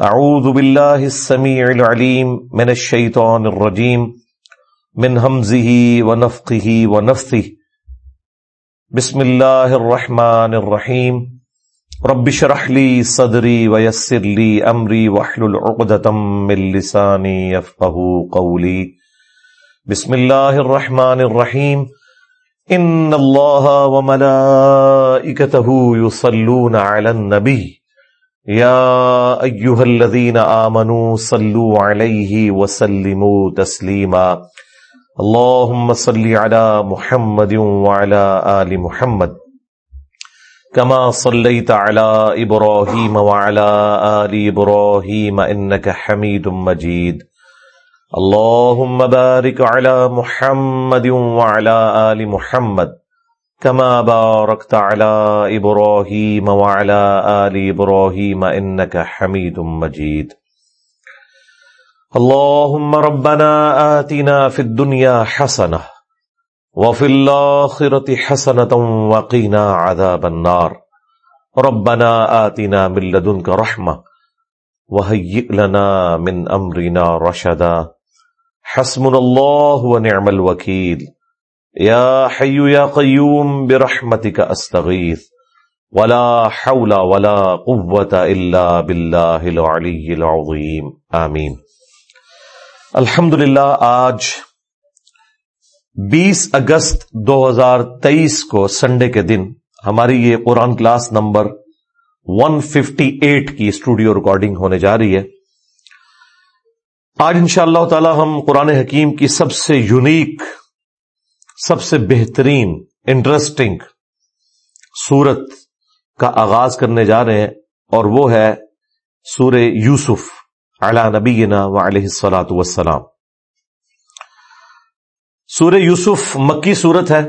اعوذ باللہ السمیع العلیم من الشیطان الرجیم من حمزه ونفقه ونفثه. بسم اللہ الرحمن الرحیم رب شرح لی صدری ویسر لی امری وحلل عقدتم من لسانی یفقہ قولی بسم اللہ الرحمن الرحیم ان اللہ وملائکته یصلون علی النبی يا أيها الذين آمنوا صلوا عليه وسلموا تسليما اللهم صل على محمد وعلى آل محمد. كما صليت على إبراهيم وعلى آل إبراهيم إنك حميد مجيد اللهم بارك على محمد وعلى آل محمد. كما باركت على إبراهيم وعلى آل إبراهيم إنك حميد مجيد. اللهم ربنا آتنا في الدنيا حسنة وفي الآخرة حسنة وقنا عذاب النار. ربنا آتنا من لدنك رحمة وهيئ لنا من أمرنا رشدا. حسبنا الله ونعم الوكيل. یا حیو یا قیوم برحمتک استغیث ولا حول ولا قوة الا باللہ العلی العظیم آمین الحمدللہ، آج بیس اگست دو ہزار تیئیس کو سنڈے کے دن ہماری یہ قرآن class number one fifty eight کی اسٹوڈیو ریکارڈنگ ہونے جا رہی ہے۔ آج ان شاء اللہ تعالی ہم قرآن حکیم کی سب سے یونیک سب سے بہترین انٹرسٹنگ سورت کا آغاز کرنے جا رہے ہیں، اور وہ ہے سور یوسف علی نبینا و علیہ السلاۃ وسلام سور یوسف مکی صورت ہے،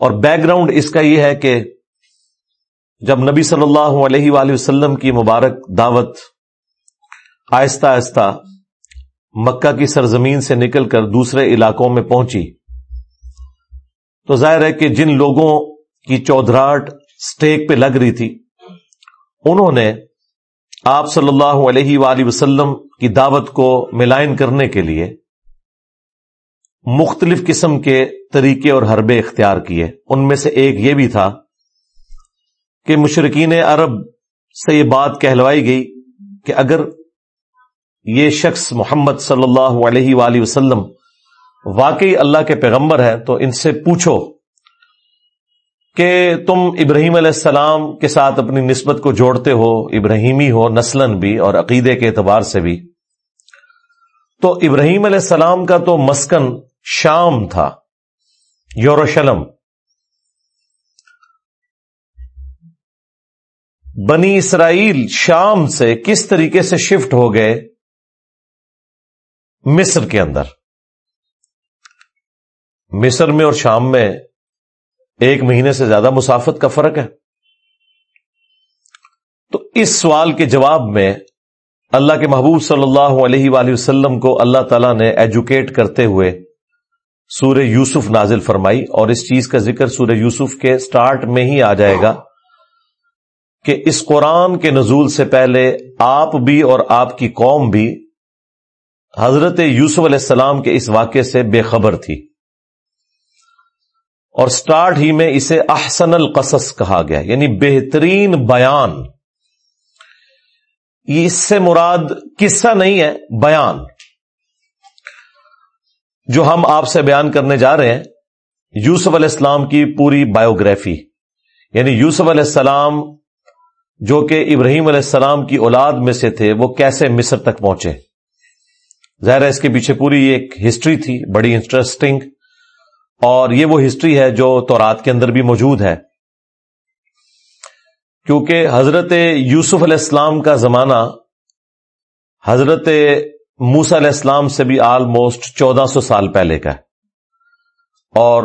اور بیک گراؤنڈ اس کا یہ ہے کہ جب نبی صلی اللہ علیہ وآلہ وسلم کی مبارک دعوت آہستہ آہستہ مکہ کی سرزمین سے نکل کر دوسرے علاقوں میں پہنچی تو ظاہر ہے کہ جن لوگوں کی چودراہٹ سٹیک پہ لگ رہی تھی، انہوں نے آپ صلی اللہ علیہ وآلہ وسلم کی دعوت کو ملائن کرنے کے لیے مختلف قسم کے طریقے اور حربے اختیار کیے۔ ان میں سے ایک یہ بھی تھا کہ مشرقین عرب سے یہ بات کہلوائی گئی کہ اگر یہ شخص محمد صلی اللہ علیہ وآلہ وسلم واقعی اللہ کے پیغمبر ہے تو ان سے پوچھو کہ تم ابراہیم علیہ السلام کے ساتھ اپنی نسبت کو جوڑتے ہو، ابراہیمی ہو نسلن بھی، اور عقیدے کے اعتبار سے بھی۔ تو ابراہیم علیہ السلام کا تو مسکن شام تھا یوروشلم بنی اسرائیل شام سے کس طریقے سے شفٹ ہو گئے؟ مصر کے اندر۔ مصر میں اور شام میں ایک مہینے سے زیادہ مسافت کا فرق ہے۔ تو اس سوال کے جواب میں اللہ کے محبوب صلی اللہ علیہ وآلہ وسلم کو اللہ تعالی نے ایجوکیٹ کرتے ہوئے سورہ یوسف نازل فرمائی اور اس چیز کا ذکر سورہ یوسف کے سٹارٹ میں ہی آ جائے گا کہ اس قرآن کے نزول سے پہلے آپ بھی اور آپ کی قوم بھی حضرت یوسف علیہ السلام کے اس واقعے سے بے خبر تھی۔ اور سٹارٹ ہی میں اسے احسن القصص کہا گیا یعنی بہترین بیان۔ یہ اس سے مراد قصہ نہیں ہے، بیان۔ جو ہم آپ سے بیان کرنے جا رہے ہیں، یوسف علیہ السلام کی پوری بایوگرافی۔ یعنی یوسف علیہ السلام جو کہ ابراہیم علیہ السلام کی اولاد میں سے تھے، وہ کیسے مصر تک پہنچے۔ ظاہر ہے اس کے پیچھے پوری ایک ہسٹری تھی، بڑی انٹرسٹنگ اور یہ وہ ہسٹری ہے جو تورات کے اندر بھی موجود ہے۔ کیونکہ حضرت یوسف علیہ السلام کا زمانہ حضرت موسا علیہ السلام سے بھی آلموسٹ چودہ سو سال پہلے کا ہے۔ اور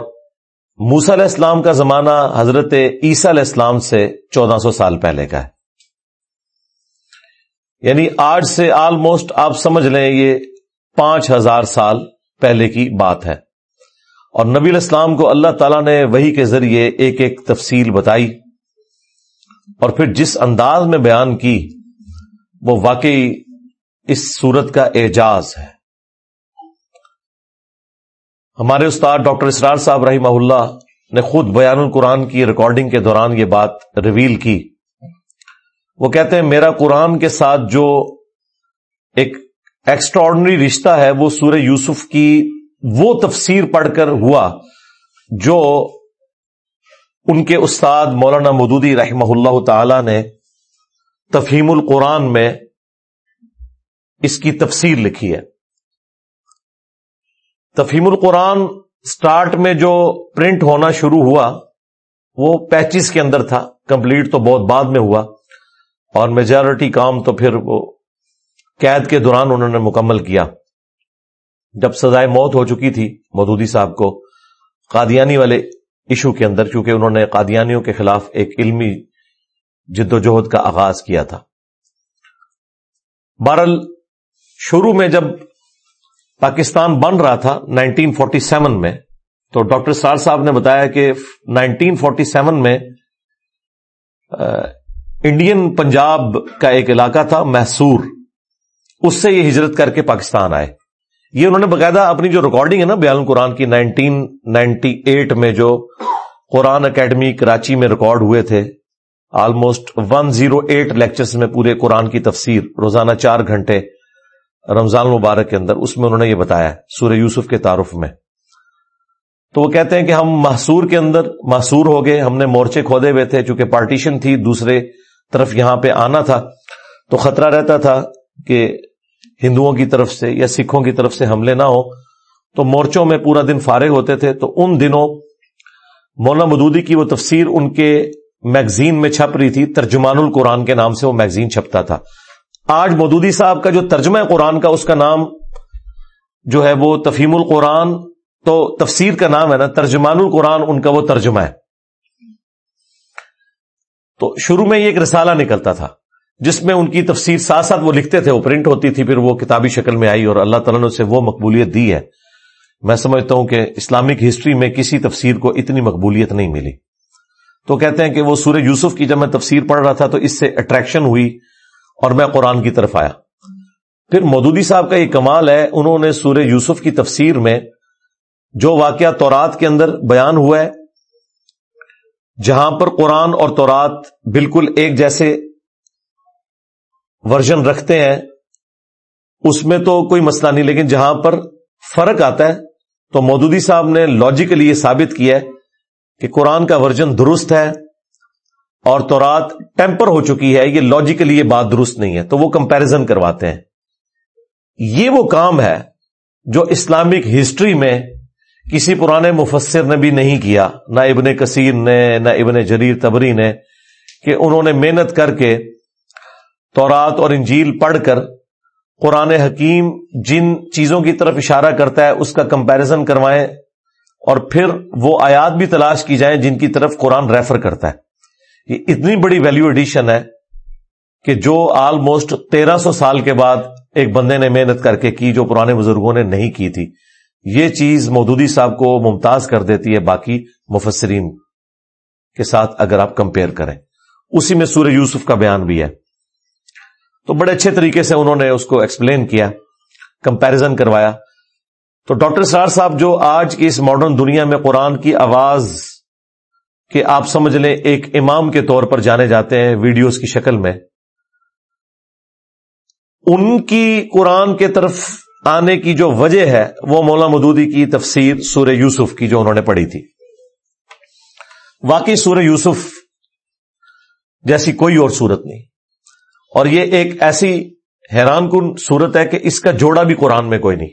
موسا علیہ السلام کا زمانہ حضرت عیسیٰ علیہ السلام سے چودہ سو سال پہلے کا ہے۔ یعنی آج سے آلموسٹ آپ سمجھ لیں یہ پانچ ہزار سال پہلے کی بات ہے۔ اور نبی الاسلام کو اللہ تعالی نے وہی کے ذریعے ایک ایک تفصیل بتائی اور پھر جس انداز میں بیان کی، وہ واقعی اس صورت کا اعجاز ہے۔ ہمارے استاد ڈاکٹر اسرار صاحب رحمہ اللہ نے خود بیان القرآن کی ریکارڈنگ کے دوران یہ بات ریویل کی۔ وہ کہتے ہیں، میرا قرآن کے ساتھ جو ایک ایکسٹراڈنری رشتہ ہے، وہ سورہ یوسف کی وہ تفسیر پڑھ کر ہوا جو ان کے استاد مولانا مدودی رحمہ اللہ تعالی نے تفہیم القرآن میں اس کی تفسیر لکھی ہے۔ تفہیم القرآن سٹارٹ میں جو پرنٹ ہونا شروع ہوا، وہ پیچیس کے اندر تھا، کمپلیٹ تو بہت بعد میں ہوا، اور میجورٹی کام تو پھر وہ قید کے دوران انہوں نے مکمل کیا۔ جب سزائے موت ہو چکی تھی مودودی صاحب کو، قادیانی والے ایشو کے اندر، چونکہ انہوں نے قادیانیوں کے خلاف ایک علمی جد و جہد کا آغاز کیا تھا۔ بہرل شروع میں جب پاکستان بن رہا تھا 1947 میں، تو ڈاکٹر سار صاحب نے بتایا کہ 1947 میں انڈین پنجاب کا ایک علاقہ تھا محسور اس سے یہ ہجرت کر کے پاکستان آئے۔ یہ انہوں نے باقاعدہ اپنی جو ریکارڈنگ ہے نا بیان قرآن کی 1998 میں جو قرآن اکیڈمی کراچی میں ریکارڈ ہوئے تھے آلموسٹ 108 لیکچرز میں پورے قرآن کی تفسیر، روزانہ چار گھنٹے رمضان المبارک کے اندر، اس میں انہوں نے یہ بتایا سورہ یوسف کے تعارف میں۔ تو وہ کہتے ہیں کہ ہم محسور کے اندر محسور ہو گئے، ہم نے مورچے کھودے ہوئے تھے، چونکہ پارٹیشن تھی، دوسرے طرف یہاں پہ آنا تھا۔ تو خطرہ رہتا تھا کہ ہندوؤں کی طرف سے یا سکھوں کی طرف سے حملے نہ ہو تو مورچوں میں پورا دن فارغ ہوتے تھے، تو ان دنوں مولانا مدودی کی وہ تفسیر ان کے میگزین میں چھپ رہی تھی، ترجمان القرآن کے نام سے وہ میگزین چھپتا تھا۔ آج مودودی صاحب کا جو ترجمہ قرآن کا، اس کا نام جو ہے وہ تفہیم القرآن، تو تفسیر کا نام ہے نا، ترجمان القرآن، ان کا وہ ترجمہ ہے۔ تو شروع میں یہ ایک رسالہ نکلتا تھا۔ جس میں ان کی تفسیر ساتھ ساتھ وہ لکھتے تھے، وہ پرنٹ ہوتی تھی، پھر وہ کتابی شکل میں آئی اور اللہ تعالیٰ نے اسے وہ مقبولیت دی ہے۔ میں سمجھتا ہوں کہ اسلامک ہسٹری میں کسی تفسیر کو اتنی مقبولیت نہیں ملی۔ تو کہتے ہیں کہ وہ سورہ یوسف کی جب میں تفسیر پڑھ رہا تھا تو اس سے اٹریکشن ہوئی اور میں قرآن کی طرف آیا۔ پھر مودودی صاحب کا یہ کمال ہے، انہوں نے سورہ یوسف کی تفسیر میں جو واقعہ تورات کے اندر بیان ہوا ہے، جہاں پر قرآن اور تورات بالکل ایک جیسے ورژن رکھتے ہیں، اس میں تو کوئی مسئلہ نہیں، لیکن جہاں پر فرق آتا ہے، تو مودودی صاحب نے لاجیکلی یہ ثابت کیا ہے کہ قرآن کا ورژن درست ہے اور تورات ٹیمپر ہو چکی ہے، یہ لاجیکلی یہ بات درست نہیں ہے، تو وہ کمپیرزن کرواتے ہیں۔ یہ وہ کام ہے جو اسلامک ہسٹری میں کسی پرانے مفسر نے بھی نہیں کیا، نہ ابن کثیر نے، نہ ابن جریر تبری نے، کہ انہوں نے محنت کر کے تورات اور انجیل پڑھ کر قرآن حکیم جن چیزوں کی طرف اشارہ کرتا ہے، اس کا کمپیرزن کروائیں اور پھر وہ آیات بھی تلاش کی جائیں جن کی طرف قرآن ریفر کرتا ہے۔ یہ اتنی بڑی ویلو ایڈیشن ہے کہ جو آلموسٹ تیرہ سو سال کے بعد ایک بندے نے محنت کر کے کی جو پرانے بزرگوں نے نہیں کی تھی۔ یہ چیز مودودی صاحب کو ممتاز کر دیتی ہے باقی مفسرین کے ساتھ اگر آپ کمپیئر کریں۔ اسی میں سورہ یوسف کا بیان بھی ہے۔ تو بڑے اچھے طریقے سے انہوں نے اس کو ایکسپلین کیا کمپیرزن کروایا۔ تو ڈاکٹر سار صاحب جو آج کی اس ماڈرن دنیا میں قرآن کی آواز کہ آپ سمجھ لیں ایک امام کے طور پر جانے جاتے ہیں ویڈیوز کی شکل میں، ان کی قرآن کے طرف آنے کی جو وجہ ہے، وہ مولا مدودی کی تفسیر سورہ یوسف کی جو انہوں نے پڑھی تھی۔ واقعی سورہ یوسف جیسی کوئی اور صورت نہیں۔ اور یہ ایک ایسی حیران کن صورت ہے کہ اس کا جوڑا بھی قرآن میں کوئی نہیں۔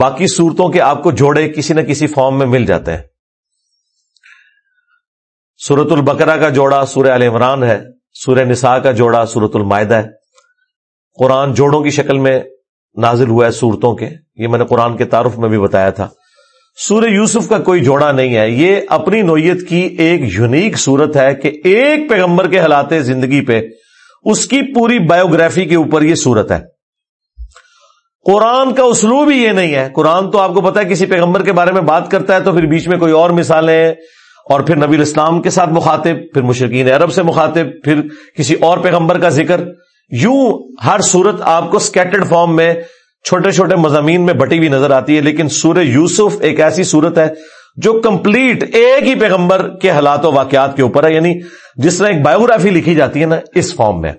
باقی صورتوں کے آپ کو جوڑے کسی نہ کسی فارم میں مل جاتے ہیں۔ سورت البقرہ کا جوڑا سورہ عال عمران ہے سورہ نساء کا جوڑا سورت المائدہ ہے۔ قرآن جوڑوں کی شکل میں نازل ہوا ہے صورتوں کے، یہ میں نے قرآن کے تعارف میں بھی بتایا تھا۔ سورہ یوسف کا کوئی جوڑا نہیں ہے، یہ اپنی نوعیت کی ایک یونیک صورت ہے کہ ایک پیغمبر کے حالات زندگی پہ اس کی پوری بایوگرافی کے اوپر یہ صورت ہے۔ قرآن کا اسلوب ہی یہ نہیں ہے۔ قرآن تو آپ کو پتا ہے کسی پیغمبر کے بارے میں بات کرتا ہے تو پھر بیچ میں کوئی اور مثالیں اور پھر نبی الاسلام کے ساتھ مخاطب، پھر مشرقین عرب سے مخاطب، پھر کسی اور پیغمبر کا ذکر۔ یوں ہر صورت آپ کو اسکیٹرڈ فارم میں چھوٹے چھوٹے مضامین میں بٹی ہوئی نظر آتی ہے، لیکن سورہ یوسف ایک ایسی صورت ہے جو کمپلیٹ ایک ہی پیغمبر کے حالات و واقعات کے اوپر ہے یعنی جس طرح ایک بایوگرافی لکھی جاتی ہے نا، اس فارم میں۔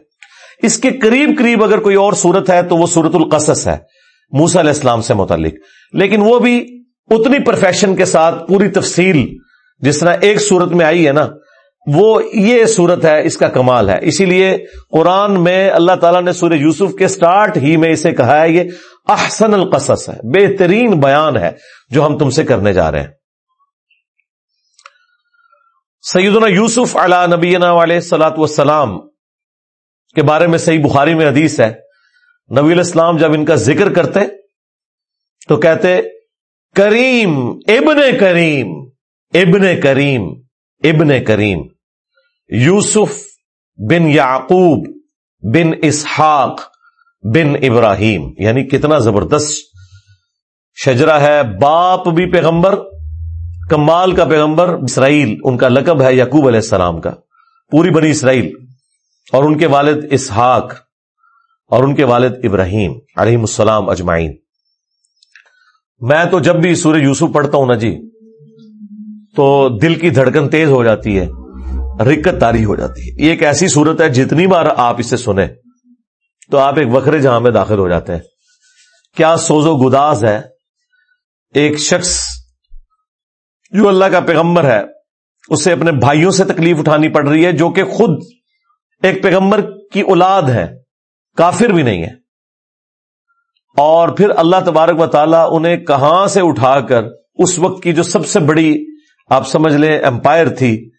اس کے قریب قریب اگر کوئی اور صورت ہے، تو وہ سورت القصص ہے موسا علیہ السلام سے متعلق۔ لیکن وہ بھی اتنی پرفیکشن کے ساتھ، پوری تفصیل جس طرح ایک صورت میں آئی ہے نا، وہ یہ صورت ہے، اس کا کمال ہے۔ اسی لیے قرآن میں اللہ تعالیٰ نے سورہ یوسف کے سٹارٹ ہی میں اسے کہا ہے، یہ احسن القصص ہے، بہترین بیان ہے جو ہم تم سے کرنے جا رہے ہیں۔ سیدنا یوسف علا نبینا والے سلاۃ وسلام کے بارے میں صحیح بخاری میں حدیث ہے۔ نبی الاسلام جب ان کا ذکر کرتے تو کہتے، کریم، ابن کریم ابن کریم ابن کریم۔ یوسف بن یعقوب بن اسحاق بن ابراہیم۔ یعنی کتنا زبردست شجرا ہے، باپ بھی پیغمبر کمال کا پیغمبر اسرائیل، ان کا لقب ہے یعقوب علیہ السلام کا، پوری بنی اسرائیل، اور ان کے والد اسحاق، اور ان کے والد ابراہیم علیہ السلام اجمائین میں تو جب بھی سورہ یوسف پڑھتا ہوں نا جی تو دل کی دھڑکن تیز ہو جاتی ہے، رکت تاری ہو جاتی ہے۔ یہ ایک ایسی صورت ہے، جتنی بار آپ اسے سنیں، تو آپ ایک وکھرے جہاں میں داخل ہو جاتے ہیں۔ کیا سوز و گداز ہے ایک شخص جو اللہ کا پیغمبر ہے، اسے اپنے بھائیوں سے تکلیف اٹھانی پڑ رہی ہے، جو کہ خود ایک پیغمبر کی اولاد ہے، کافر بھی نہیں ہے۔ اور پھر اللہ تبارک و تعالیٰ انہیں کہاں سے اٹھا کر اس وقت کی جو سب سے بڑی، آپ سمجھ لیں، امپائر تھی،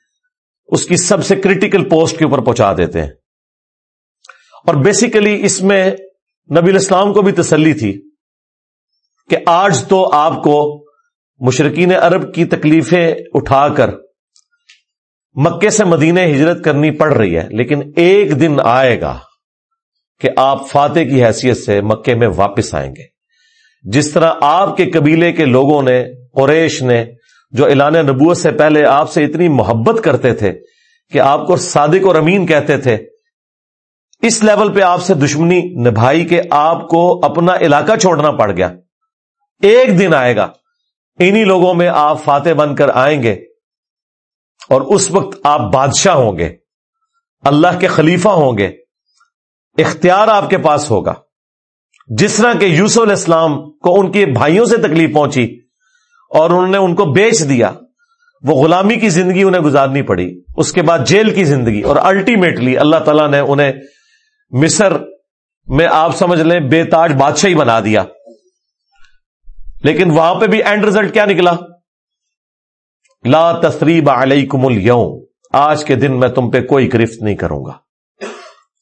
اس کی سب سے کریٹیکل پوسٹ کے اوپر پہنچا دیتے ہیں۔ اور بیسیکلی اس میں نبی الاسلام کو بھی تسلی تھی کہ آج تو آپ کو مشرقین عرب کی تکلیفیں اٹھا کر مکے سے مدینہ ہجرت کرنی پڑ رہی ہے، لیکن ایک دن آئے گا کہ آپ فاتح کی حیثیت سے مکے میں واپس آئیں گے۔ جس طرح آپ کے قبیلے کے لوگوں نے، قریش نے، جو اعلان نبوت سے پہلے آپ سے اتنی محبت کرتے تھے کہ آپ کو صادق اور امین کہتے تھے، اس لیول پہ آپ سے دشمنی نبھائی کہ آپ کو اپنا علاقہ چھوڑنا پڑ گیا۔ ایک دن آئے گا انہی لوگوں میں آپ فاتح بن کر آئیں گے اور اس وقت آپ بادشاہ ہوں گے، اللہ کے خلیفہ ہوں گے، اختیار آپ کے پاس ہوگا۔ جس طرح کہ یوسف علیہ السلام کو ان کے بھائیوں سے تکلیف پہنچی اور انہوں نے ان کو بیچ دیا، وہ غلامی کی زندگی انہیں گزارنی پڑی، اس کے بعد جیل کی زندگی اور الٹیمیٹلی اللہ تعالیٰ نے انہیں مصر میں آپ سمجھ لیں بے تاج بادشاہی بنا دیا۔ لیکن وہاں پہ بھی اینڈ ریزلٹ کیا نکلا؟ لا تصریب علیکم اليوم آج کے دن میں تم پہ کوئی گرفت نہیں کروں گا۔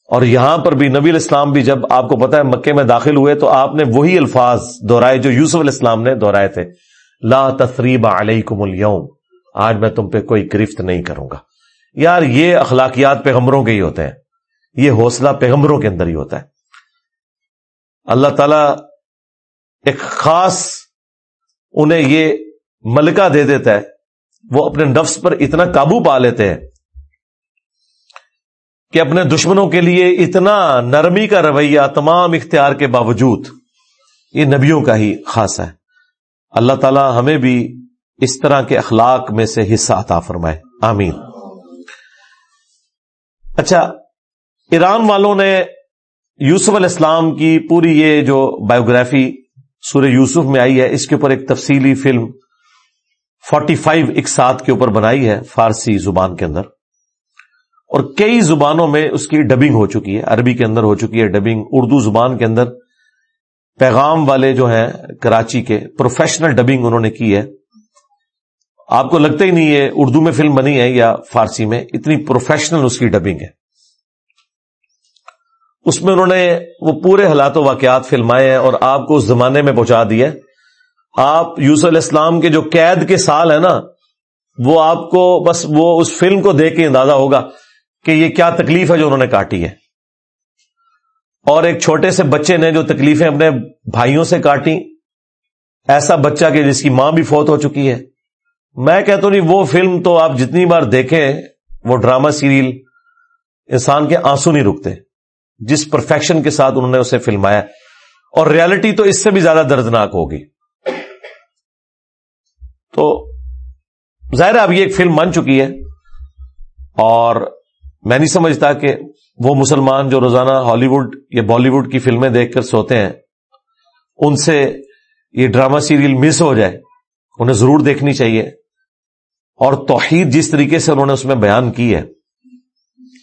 اور یہاں پر بھی نبی الاسلام بھی جب آپ کو پتا ہے مکے میں داخل ہوئے تو آپ نے وہی الفاظ دہرائے جو یوسف علیہ السلام نے دہرائے تھے۔ لا تصریب علیکم اليوم آج میں تم پہ کوئی گرفت نہیں کروں گا۔ یار یہ اخلاقیات پیغمبروں کے ہی ہوتے ہیں۔ یہ حوصلہ پیغمبروں کے اندر ہی ہوتا ہے۔ اللہ تعالی ایک خاص انہیں یہ ملکہ دے دیتا ہے۔ وہ اپنے نفس پر اتنا قابو پا لیتے ہیں کہ اپنے دشمنوں کے لیے اتنا نرمی کا رویہ تمام اختیار کے باوجود یہ نبیوں کا ہی خاص ہے۔ اللہ تعالی ہمیں بھی اس طرح کے اخلاق میں سے حصہ عطا فرمائے۔ آمین۔ اچھا ایران والوں نے یوسف علیہ السلام کی پوری یہ جو بایوگرافی سورہ یوسف میں آئی ہے، اس کے اوپر ایک تفصیلی فلم فورٹی فائیو اکسات کے اوپر بنائی ہے فارسی زبان کے اندر۔ اور کئی زبانوں میں اس کی ڈبنگ ہو چکی ہے، عربی کے اندر ہو چکی ہے ڈبنگ اردو زبان کے اندر پیغام والے جو ہیں کراچی کے پروفیشنل ڈبنگ انہوں نے کی ہے۔ آپ کو لگتا ہی نہیں ہے اردو میں فلم بنی ہے یا فارسی میں، اتنی پروفیشنل اس کی ڈبنگ ہے۔ اس میں انہوں نے وہ پورے حالات و واقعات فلمائے ہیں اور آپ کو اس زمانے میں پہنچا دیے آپ یوسف علیہ السلام کے جو قید کے سال ہے نا، وہ آپ کو بس وہ اس فلم کو دیکھ کے اندازہ ہوگا کہ یہ کیا تکلیف ہے جو انہوں نے کاٹی ہے۔ اور ایک چھوٹے سے بچے نے جو تکلیفیں اپنے بھائیوں سے کاٹی ایسا بچہ کہ جس کی ماں بھی فوت ہو چکی ہے۔ میں کہتا ہوں وہ فلم تو آپ جتنی بار دیکھیں، وہ ڈرامہ سیریل انسان کے آنسو نہیں رکتے۔ جس پرفیکشن کے ساتھ انہوں نے اسے فلمایا اور ریالٹی تو اس سے بھی زیادہ دردناک ہوگی۔ تو ظاہر اب یہ ایک فلم بن چکی ہے۔ اور میں نہیں سمجھتا کہ وہ مسلمان جو روزانہ ہالی ووڈ یا بالی ووڈ کی فلمیں دیکھ کر سوتے ہیں، ان سے یہ ڈرامہ سیریل مس ہو جائے۔ انہیں ضرور دیکھنی چاہیے۔ اور توحید جس طریقے سے انہوں نے اس میں بیان کی ہے،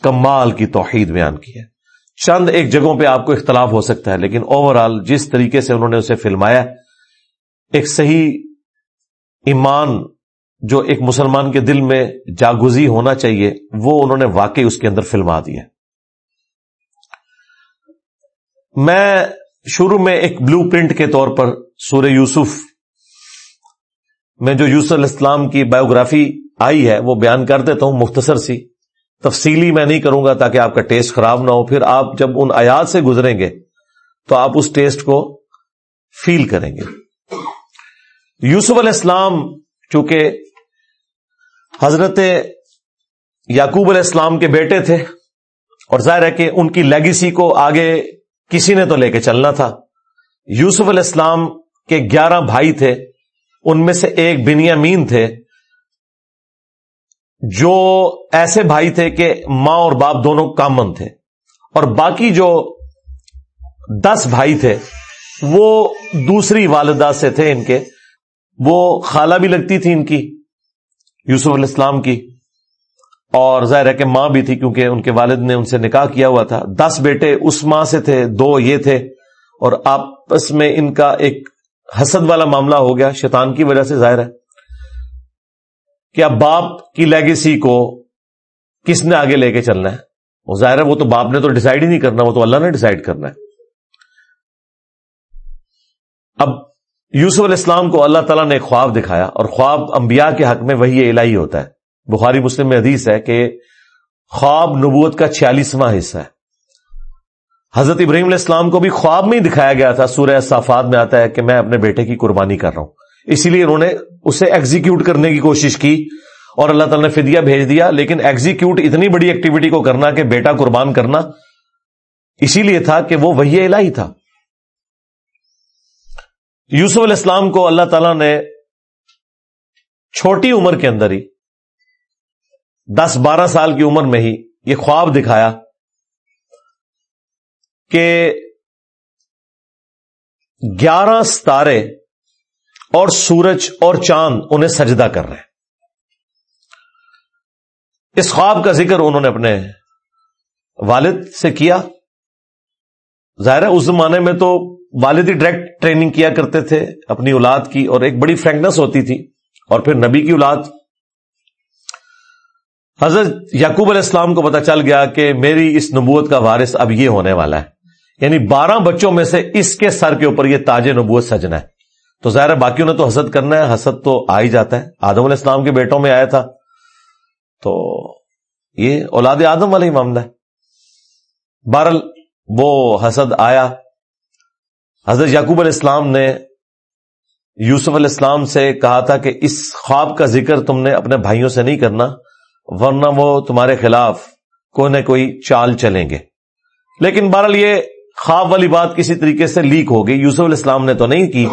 کمال کی توحید بیان کی ہے۔ چند ایک جگہوں پہ آپ کو اختلاف ہو سکتا ہے، لیکن اوور آل جس طریقے سے انہوں نے اسے فلمایا، ایک صحیح ایمان جو ایک مسلمان کے دل میں جاگزی ہونا چاہیے، وہ انہوں نے واقعی اس کے اندر فلما دیا میں شروع میں ایک بلو پرنٹ کے طور پر سورہ یوسف میں جو یوسف علیہ السلام کی بایوگرافی آئی ہے، وہ بیان کر دیتا ہوں، مختصر سی۔ تفصیلی میں نہیں کروں گا تاکہ آپ کا ٹیسٹ خراب نہ ہو۔ پھر آپ جب ان آیات سے گزریں گے تو آپ اس ٹیسٹ کو فیل کریں گے۔ یوسف علیہ السلام چونکہ حضرت یعقوب علیہ السلام کے بیٹے تھے اور ظاہر ہے کہ ان کی لیگیسی کو آگے کسی نے تو لے کے چلنا تھا۔ یوسف علیہ السلام کے گیارہ بھائی تھے، ان میں سے ایک بنیامین تھے۔ جو ایسے بھائی تھے کہ ماں اور باپ دونوں کامن تھے، اور باقی جو دس بھائی تھے، وہ دوسری والدہ سے تھے ان کے۔ وہ خالہ بھی لگتی تھی ان کی، یوسف علیہ السلام کی، اور ظاہر ہے کہ ماں بھی تھی کیونکہ ان کے والد نے ان سے نکاح کیا ہوا تھا۔ دس بیٹے اس ماں سے تھے، دو یہ تھے، اور آپس میں ان کا ایک حسد والا معاملہ ہو گیا شیطان کی وجہ سے، ظاہر ہے۔ کہ اب باپ کی لیگیسی کو کس نے آگے لے کے چلنا ہے؟ وہ ظاہر ہے وہ تو باپ نے تو ڈسائڈ ہی نہیں کرنا، وہ تو اللہ نے ڈسائڈ کرنا ہے۔ اب یوسف علیہ السلام کو اللہ تعالیٰ نے ایک خواب دکھایا اور خواب انبیاء کے حق میں وہی الہی ہوتا ہے۔ بخاری مسلم میں حدیث ہے کہ خواب نبوت کا چھیالیسواں حصہ ہے۔ حضرت ابراہیم علیہ السلام کو بھی خواب میں ہی دکھایا گیا تھا۔ سورہ صافات میں آتا ہے کہ میں اپنے بیٹے کی قربانی کر رہا ہوں۔ اسی لیے انہوں نے اسے ایگزیکیوٹ کرنے کی کوشش کی اور اللہ تعالیٰ نے فدیہ بھیج دیا، لیکن ایگزیکیوٹ اتنی بڑی ایکٹیویٹی کو کرنا کہ بیٹا قربان کرنا اسی لیے تھا کہ وہ وہی الہی تھا۔ یوسف علیہ السلام کو اللہ تعالی نے چھوٹی عمر کے اندر ہی، دس بارہ سال کی عمر میں ہی یہ خواب دکھایا کہ گیارہ ستارے اور سورج اور چاند انہیں سجدہ کر رہے ہیں۔ اس خواب کا ذکر انہوں نے اپنے والد سے کیا۔ ظاہر ہے، اس زمانے میں تو والد ہی ڈائریکٹ ٹریننگ کیا کرتے تھے، اپنی اولاد کی، اور ایک بڑی فرینکنس ہوتی تھی، اور پھر نبی کی اولاد۔ حضرت یعقوب علیہ السلام کو پتا چل گیا کہ میری اس نبوت کا وارث اب یہ ہونے والا ہے۔ یعنی بارہ بچوں میں سے اس کے سر کے اوپر یہ تاج نبوت سجنا ہے۔ تو ظاہر باقیوں نے تو حسد کرنا ہے، حسد تو آ ہی جاتا ہے۔ آدم علیہ السلام کے بیٹوں میں آیا تھا۔ تو یہ اولاد آدم والا ہی معاملہ ہے۔ بہرل وہ حسد آیا۔ حضرت یعقوب علیہ السلام نے یوسف علیہ السلام سے کہا تھا کہ اس خواب کا ذکر تم نے اپنے بھائیوں سے نہیں کرنا، ورنہ وہ تمہارے خلاف کوئی نہ کوئی چال چلیں گے۔ لیکن بہرحال یہ خواب والی بات کسی طریقے سے لیک ہو گئی۔ یوسف علیہ السلام نے تو نہیں کی۔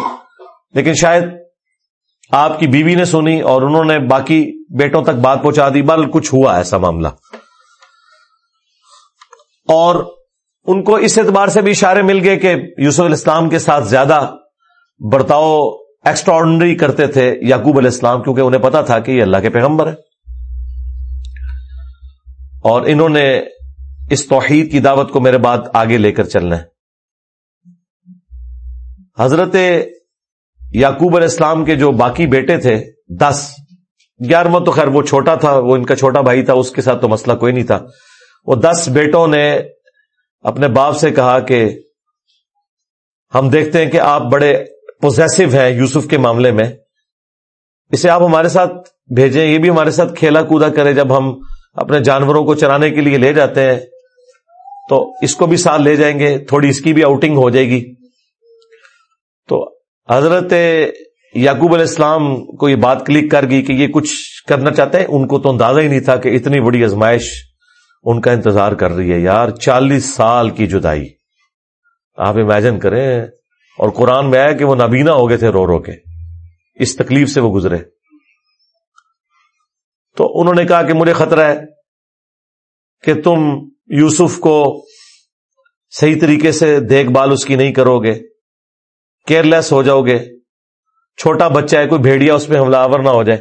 لیکن شاید آپ کی بیوی نے سنی اور انہوں نے باقی بیٹوں تک بات پہنچا دی۔ بل کچھ ہوا ایسا معاملہ۔ اور ان کو اس اعتبار سے بھی اشارے مل گئے کہ یوسف علیہ السلام کے ساتھ زیادہ برتاؤ ایکسٹرانڈری کرتے تھے یعقوب علیہ السلام، کیونکہ انہیں پتا تھا کہ یہ اللہ کے پیغمبر ہے اور انہوں نے اس توحید کی دعوت کو میرے بعد آگے لے کر چلنا ہے۔ حضرت یعقوب علیہ السلام کے جو باقی بیٹے تھے، دس۔ گیارہواں تو خیر وہ چھوٹا تھا، وہ ان کا چھوٹا بھائی تھا، اس کے ساتھ تو مسئلہ کوئی نہیں تھا۔ وہ دس بیٹوں نے اپنے باپ سے کہا کہ ہم دیکھتے ہیں کہ آپ بڑے پوزیسو ہیں یوسف کے معاملے میں۔ اسے آپ ہمارے ساتھ بھیجیں، یہ بھی ہمارے ساتھ کھیلا کودا کرے جب ہم اپنے جانوروں کو چرانے کے لیے لے جاتے ہیں، تو اس کو بھی ساتھ لے جائیں گے، تھوڑی اس کی بھی آؤٹنگ ہو جائے گی۔ تو حضرت یعقوب علیہ السلام کو یہ بات کلک کر گئی کہ یہ کچھ کرنا چاہتے ہیں، ان کو تو اندازہ ہی نہیں تھا کہ اتنی بڑی ازمائش ان کا انتظار کر رہی ہے۔ یار، چالیس سال کی جدائی۔ آپ امیجن کریں، اور قرآن میں آیا کہ وہ نابینا ہو گئے تھے رو رو کے۔ اس تکلیف سے وہ گزرے۔ تو انہوں نے کہا کہ مجھے خطرہ ہے کہ تم یوسف کو صحیح طریقے سے دیکھ بھال اس کی نہیں کرو گے۔ کیئر لیس ہو جاؤ گے۔ چھوٹا بچہ ہے، کوئی بھیڑیا اس میں حملہ آور نہ ہو جائے۔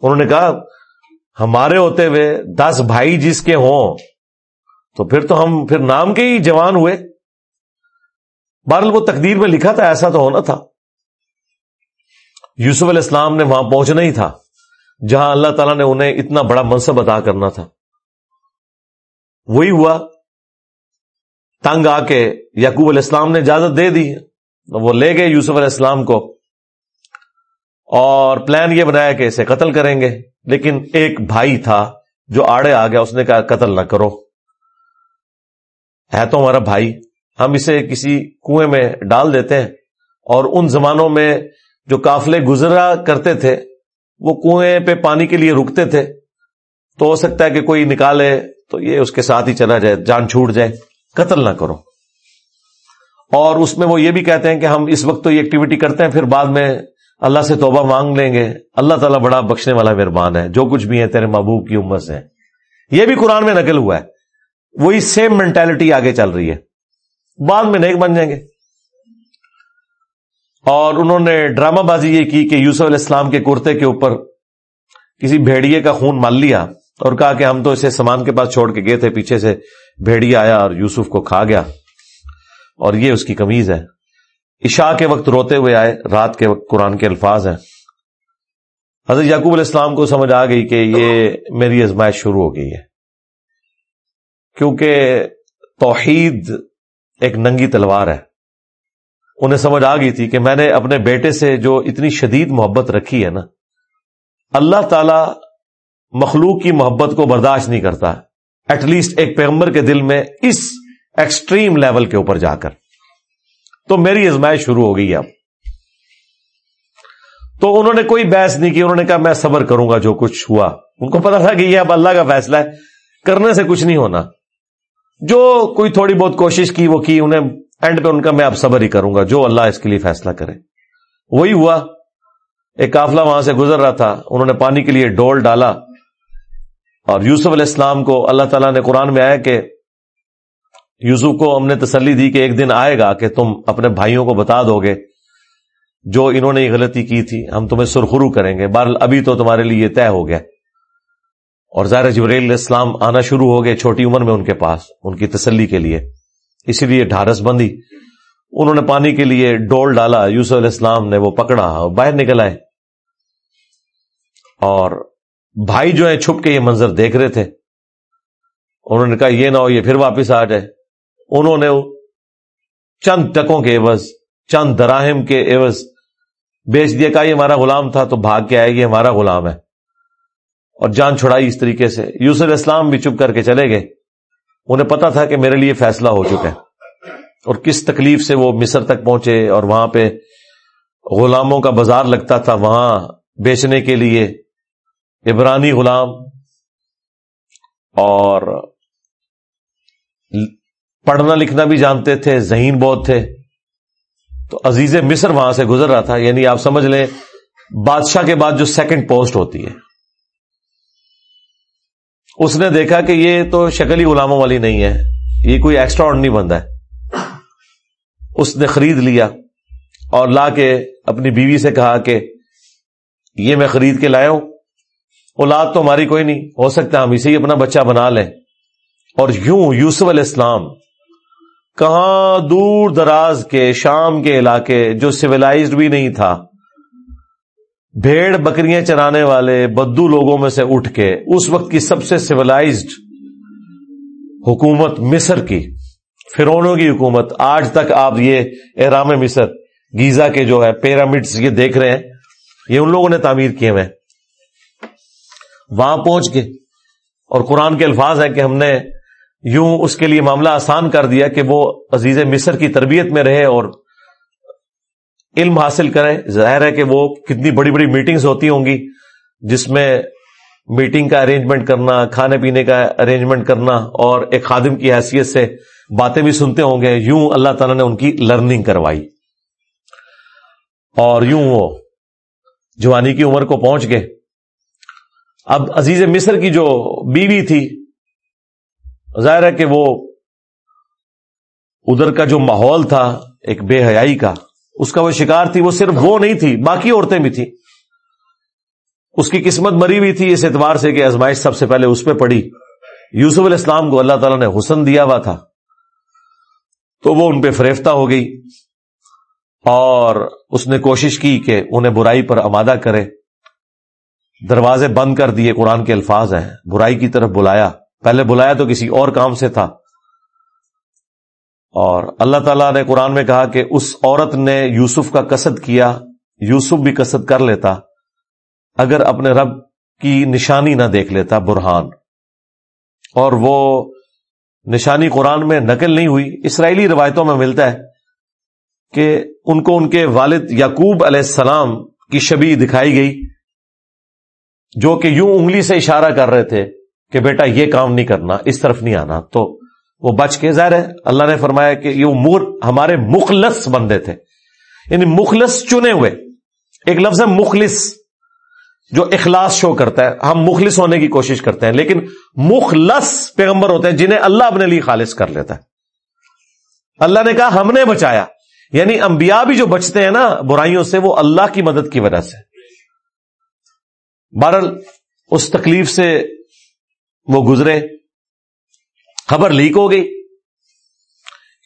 انہوں نے کہا، ہمارے ہوتے ہوئے دس بھائی جس کے ہوں، تو پھر تو ہم، پھر نام کے ہی جوان ہوئے۔ بہرحال وہ تقدیر میں لکھا تھا، ایسا تو ہونا تھا۔ یوسف علیہ السلام نے وہاں پہنچنا ہی تھا، جہاں اللہ تعالیٰ نے انہیں اتنا بڑا منصب ادا کرنا تھا۔ وہی ہوا۔ تنگ آ کے یعقوب علیہ السلام نے اجازت دے دی وہ لے گئے یوسف علیہ السلام کو اور پلان یہ بنایا کہ اسے قتل کریں گے۔ لیکن ایک بھائی تھا جو آڑے آ گیا، اس نے کہا، قتل نہ کرو۔ ہے تو ہمارا بھائی، ہم اسے کسی کنویں میں ڈال دیتے ہیں۔ اور ان زمانوں میں جو کافلے گزرا کرتے تھے، وہ کنویں پہ پانی کے لیے رکتے تھے۔ تو ہو سکتا ہے کہ کوئی نکالے تو یہ اس کے ساتھ ہی چلا جائے، جان چھوٹ جائے۔ قتل نہ کرو۔ اور اس میں وہ یہ بھی کہتے ہیں کہ ہم اس وقت تو یہ ایکٹیویٹی کرتے ہیں، پھر بعد میں اللہ سے توبہ مانگ لیں گے۔ اللہ تعالیٰ بڑا بخشنے والا مہربان ہے، جو کچھ بھی ہے تیرے محبوب کی امت سے۔ یہ بھی قرآن میں نقل ہوا ہے۔ وہی سیم مینٹلٹی آگے چل رہی ہے۔ بعد میں نیک بن جائیں گے۔ اور انہوں نے ڈرامہ بازی یہ کی کہ یوسف علیہ السلام کے کرتے کے اوپر کسی بھیڑیے کا خون مال لیا اور کہا کہ ہم تو اسے سامان کے پاس چھوڑ کے گئے تھے، پیچھے سے بھیڑیا آیا اور یوسف کو کھا گیا اور یہ اس کی کمیز ہے۔ عشاء کے وقت روتے ہوئے آئے، رات کے وقت قرآن کے الفاظ ہیں۔ حضرت یعقوب علیہ السلام کو سمجھ آ گئی کہ یہ میری ازمائش شروع ہو گئی ہے۔ کیونکہ توحید ایک ننگی تلوار ہے۔ انہیں سمجھ آ گئی تھی کہ میں نے اپنے بیٹے سے جو اتنی شدید محبت رکھی ہے نا، اللہ تعالی مخلوق کی محبت کو برداشت نہیں کرتا۔ ایٹ لیسٹ ایک پیغمبر کے دل میں اس ایکسٹریم لیول کے اوپر جا کر۔ تو میری ازمائش شروع ہو گئی اب۔ تو انہوں نے کوئی بحث نہیں کی، انہوں نے کہا میں صبر کروں گا جو کچھ ہوا۔ ان کو پتا تھا کہ یہ اب اللہ کا فیصلہ ہے، کرنے سے کچھ نہیں ہونا۔ جو کوئی تھوڑی بہت کوشش کی، وہ کی، انہیں اینڈ پہ ان کا میں اب صبر ہی کروں گا، جو اللہ اس کے لیے فیصلہ کرے۔ وہی ہوا۔ ایک کافلا وہاں سے گزر رہا تھا، انہوں نے پانی کے لیے ڈول ڈالا۔ اور یوسف علیہ السلام کو اللہ تعالیٰ نے قرآن میں آیا کہ یوسف کو ہم نے تسلی دی کہ ایک دن آئے گا کہ تم اپنے بھائیوں کو بتا دو گے جو انہوں نے یہ غلطی کی تھی، ہم تمہیں سرخرو کریں گے۔ بہرحال ابھی تو تمہارے لیے یہ طے ہو گیا۔ اور ظاہر جبریل علیہ السلام آنا شروع ہو گئے چھوٹی عمر میں ان کے پاس، ان کی تسلی کے لیے۔ اسی لیے ڈھارس بندی۔ انہوں نے پانی کے لیے ڈول ڈالا، یوسف علیہ السلام نے وہ پکڑا باہر نکل آئے۔ اور بھائی جو ہیں چھپ کے یہ منظر دیکھ رہے تھے۔ انہوں نے کہا، یہ نہ ہو، یہ پھر واپس آ جائے۔ انہوں نے چند ٹکوں کے عوض، چند دراہم کے عوض بیچ دیا، کہا، یہ ہمارا غلام تھا تو بھاگ کے آئے گی ہمارا غلام ہے۔ اور جان چھڑائی اس طریقے سے۔ یوسف اسلام بھی چپ کر کے چلے گئے۔ انہیں پتا تھا کہ میرے لیے فیصلہ ہو چکا ہے۔ اور کس تکلیف سے وہ مصر تک پہنچے اور وہاں پہ غلاموں کا بازار لگتا تھا، وہاں بیچنے کے لیے۔ عبرانی غلام اور پڑھنا لکھنا بھی جانتے تھے، ذہین بہت تھے۔ تو عزیز مصر وہاں سے گزر رہا تھا یعنی آپ سمجھ لیں، بادشاہ کے بعد جو سیکنڈ پوسٹ ہوتی ہے۔ اس نے دیکھا کہ یہ تو شکلی غلاموں والی نہیں ہے، یہ کوئی ایکسٹرا آرڈنری بندہ ہے۔ اس نے خرید لیا اور لا کے اپنی بیوی سے کہا کہ یہ میں خرید کے لایا ہوں۔ اولاد تو ہماری کوئی نہیں، ہو سکتا ہم اسے ہی اپنا بچہ بنا لیں۔ اور یوں یوسف علیہ السلام کہاں دور دراز کے، شام کے علاقے جو سویلائزڈ بھی نہیں تھا، بھیڑ بکریاں چرانے والے بدو لوگوں میں سے اٹھ کے اس وقت کی سب سے سویلائزڈ حکومت مصر کی فرونوں کی حکومت۔ آج تک آپ یہ احرام مصر، گیزا کے جو ہے پیرامڈس یہ دیکھ رہے ہیں، یہ ان لوگوں نے تعمیر کیے ہوئے وہاں پہنچ کے اور قرآن کے الفاظ ہیں کہ ہم نے یوں اس کے لیے معاملہ آسان کر دیا کہ وہ عزیز مصر کی تربیت میں رہے اور علم حاصل کرے ظاہر ہے کہ وہ کتنی بڑی بڑی میٹنگز ہوتی ہوں گی جس میں میٹنگ کا ارینجمنٹ کرنا، کھانے پینے کا ارینجمنٹ کرنا اور ایک خادم کی حیثیت سے باتیں بھی سنتے ہوں گے۔ یوں اللہ تعالیٰ نے ان کی لرننگ کروائی۔ اور یوں وہ جوانی کی عمر کو پہنچ گئے۔ اب عزیز مصر کی جو بیوی تھی، ظاہر ہے کہ وہ ادھر کا جو ماحول تھا، ایک بے حیائی کا، اس کا وہ شکار تھی، وہ صرف وہ نہیں تھی، باقی عورتیں بھی تھیں۔ اس کی قسمت مری ہوئی تھی، اس اعتبار سے کہ ازمائش سب سے پہلے اس پہ پڑی۔ یوسف علیہ السلام کو اللہ تعالیٰ نے حسن دیا ہوا تھا۔ تو وہ ان پہ فریفتہ ہو گئی اور اس نے کوشش کی کہ انہیں برائی پر آمادہ کرے۔ دروازے بند کر دیے، قرآن کے الفاظ ہیں۔ برائی کی طرف بلایا۔ پہلے بلایا تو کسی اور کام سے تھا۔ اور اللہ تعالیٰ نے قرآن میں کہا کہ اس عورت نے یوسف کا قصد کیا، یوسف بھی قصد کر لیتا۔ اگر اپنے رب کی نشانی نہ دیکھ لیتا، برہان۔ اور وہ نشانی قرآن میں نقل نہیں ہوئی۔ اسرائیلی روایتوں میں ملتا ہے کہ ان کو ان کے والد یعقوب علیہ السلام کی شبی دکھائی گئی۔ جو کہ یوں انگلی سے اشارہ کر رہے تھے کہ بیٹا یہ کام نہیں کرنا، اس طرف نہیں آنا۔ تو وہ بچ کے ظاہر ہے، اللہ نے فرمایا کہ یہ مور ہمارے مخلص بندے تھے۔ یعنی مخلص چنے ہوئے۔ ایک لفظ ہے مخلص، جو اخلاص شو کرتا ہے۔ ہم مخلص ہونے کی کوشش کرتے ہیں، لیکن مخلص پیغمبر ہوتے ہیں جنہیں اللہ اپنے لیے خالص کر لیتا ہے۔ اللہ نے کہا، ہم نے بچایا۔ یعنی انبیاء بھی جو بچتے ہیں نا، برائیوں سے، وہ اللہ کی مدد کی وجہ سے۔ بہرل اس تکلیف سے وہ گزرے۔ خبر لیک ہو گئی۔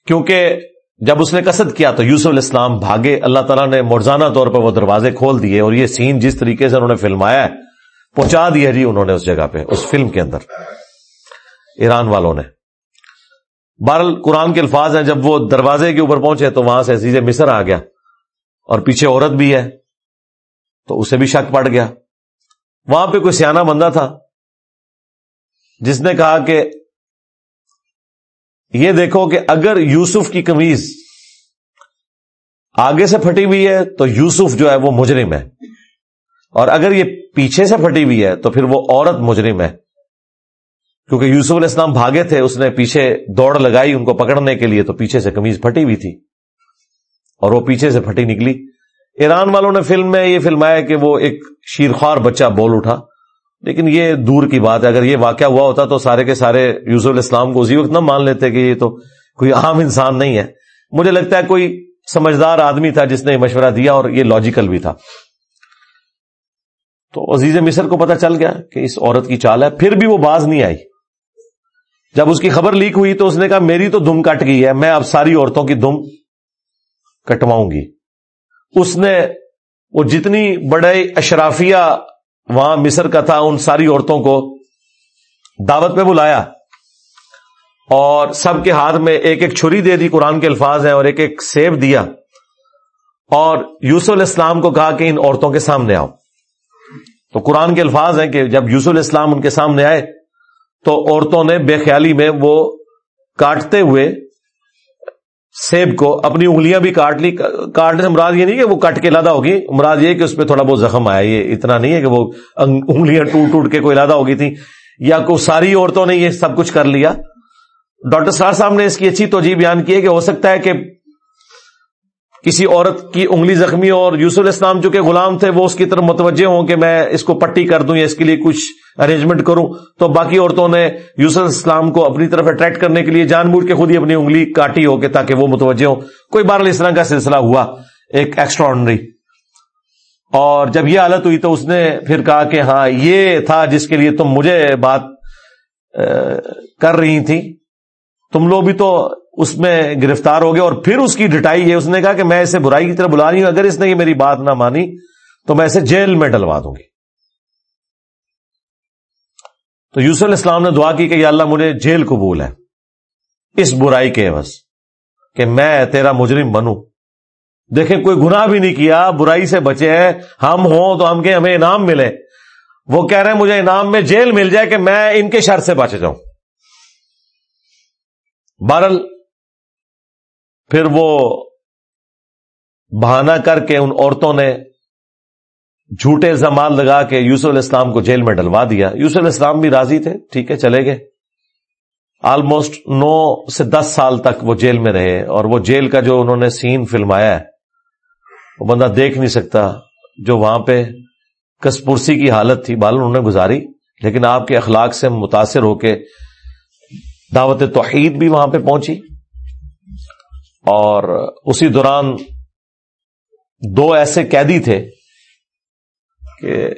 کیونکہ جب اس نے قصد کیا تو یوسف علیہ السلام بھاگے۔ اللہ تعالیٰ نے مرزانہ طور پر وہ دروازے کھول دیے اور یہ سین جس طریقے سے انہوں نے فلمایا ہے، پہنچا دیا جی انہوں نے اس جگہ پہ، اس فلم کے اندر۔ ایران والوں نے۔ بہرل قرآن کے الفاظ ہیں، جب وہ دروازے کے اوپر پہنچے تو وہاں سے عزیز مصر آ گیا اور پیچھے عورت بھی ہے تو اسے بھی شک پڑ گیا۔ وہاں پہ کوئی سیاح بندہ تھا۔ جس نے کہا کہ یہ دیکھو کہ اگر یوسف کی کمیز آگے سے پھٹی ہوئی ہے تو یوسف جو ہے وہ مجرم ہے۔ اور اگر یہ پیچھے سے پھٹی ہوئی ہے تو پھر وہ عورت مجرم ہے۔ کیونکہ یوسف علیہ السلام بھاگے تھے، اس نے پیچھے دوڑ لگائی ان کو پکڑنے کے لیے تو پیچھے سے کمیز پھٹی ہوئی تھی۔ اور وہ پیچھے سے پھٹی نکلی۔ ایران والوں نے فلم میں یہ فلمایا کہ وہ ایک شیرخوار بچہ بول اٹھا۔ لیکن یہ دور کی بات ہے۔ اگر یہ واقعہ ہوا ہوتا تو سارے کے سارے یوسف الاسلام کو اسی وقت نہ مان لیتے کہ یہ تو کوئی عام انسان نہیں ہے۔ مجھے لگتا ہے کوئی سمجھدار آدمی تھا جس نے مشورہ دیا اور یہ لاجیکل بھی تھا۔ تو عزیز مصر کو پتا چل گیا کہ اس عورت کی چال ہے۔ پھر بھی وہ باز نہیں آئی۔ جب اس کی خبر لیک ہوئی تو اس نے کہا، میری تو دم کٹ گئی ہے، میں اب ساری عورتوں کی دم کٹواؤں گی۔ اس نے وہ جتنی بڑے اشرافیہ وہاں مصر کا تھا، ان ساری عورتوں کو دعوت پہ بلایا اور سب کے ہاتھ میں ایک ایک چھری دے دی، قرآن کے الفاظ ہیں اور ایک ایک سیب دیا اور یوسف علیہ السلام کو کہا کہ ان عورتوں کے سامنے آؤ۔ تو قرآن کے الفاظ ہیں کہ جب یوسف علیہ السلام ان کے سامنے آئے تو عورتوں نے بے خیالی میں وہ کاٹتے ہوئے سیب کو اپنی انگلیاں بھی کاٹ لی کاٹنے سے مراد یہ نہیں کہ وہ کٹ کے لادہ ہوگی، مراد یہ کہ اس پہ تھوڑا بہت زخم آیا، یہ اتنا نہیں ہے کہ وہ انگلیاں ٹوٹ ٹوٹ کے کوئی لادہ ہوگی تھی یا کو ساری عورتوں نے یہ سب کچھ کر لیا۔ ڈاکٹر سار صاحب نے اس کی اچھی توجہ بیان کی ہے کہ ہو سکتا ہے کہ کسی عورت کی انگلی زخمی اور یوسف الاسلام چونکہ غلام تھے، وہ اس کی طرف متوجہ ہوں کہ میں اس کو پٹی کر دوں یا اس کے لیے کچھ ارینجمنٹ کروں۔ تو باقی عورتوں نے یوسف الاسلام کو اپنی طرف اٹریکٹ کرنے کے لیے جان بوجھ کے خود ہی اپنی انگلی کاٹی ہو کہ تاکہ وہ متوجہ ہو کوئی بار اس طرح کا سلسلہ ہوا، ایک ایکسٹرا آرڈنری اور جب یہ حالت ہوئی تو اس نے پھر کہا کہ ہاں یہ تھا جس کے لیے تم مجھے بات کر رہی تھی تم لوگ بھی تو اس میں گرفتار ہو گئے اور پھر اس کی ڈٹائی ہے اس نے کہا کہ میں اسے برائی کی طرح بلا رہی ہوں، اگر اس نے یہ میری بات نہ مانی تو میں اسے جیل میں ڈلوا دوں گی۔ تو یوسف الاسلام نے دعا کی کہ یا اللہ مجھے جیل قبول ہے۔ اس برائی کے عوض کہ میں تیرا مجرم بنوں۔ دیکھیں، کوئی گناہ بھی نہیں کیا، برائی سے بچے ہیں۔ ہم ہوں تو ہم کہ ہمیں انعام ملے۔ وہ کہہ رہے ہیں، مجھے انعام میں جیل مل جائے کہ میں ان کے شر سے بچ جاؤں۔ بہرل پھر وہ بہانہ کر کے ان عورتوں نے جھوٹے زمال لگا کے یوسف الاسلام کو جیل میں ڈلوا دیا۔ یوسف الاسلام بھی راضی تھے، ٹھیک ہے، چلے گئے۔ آلموسٹ نو سے دس سال تک وہ جیل میں رہے اور وہ جیل کا جو انہوں نے سین فلمایا ہے، وہ بندہ دیکھ نہیں سکتا جو وہاں پہ کسپرسی کی حالت تھی، بال انہوں نے گزاری۔ لیکن آپ کے اخلاق سے متاثر ہو کے دعوت توحید بھی وہاں پہ پہنچی۔ اور اسی دوران دو ایسے قیدی تھے کہ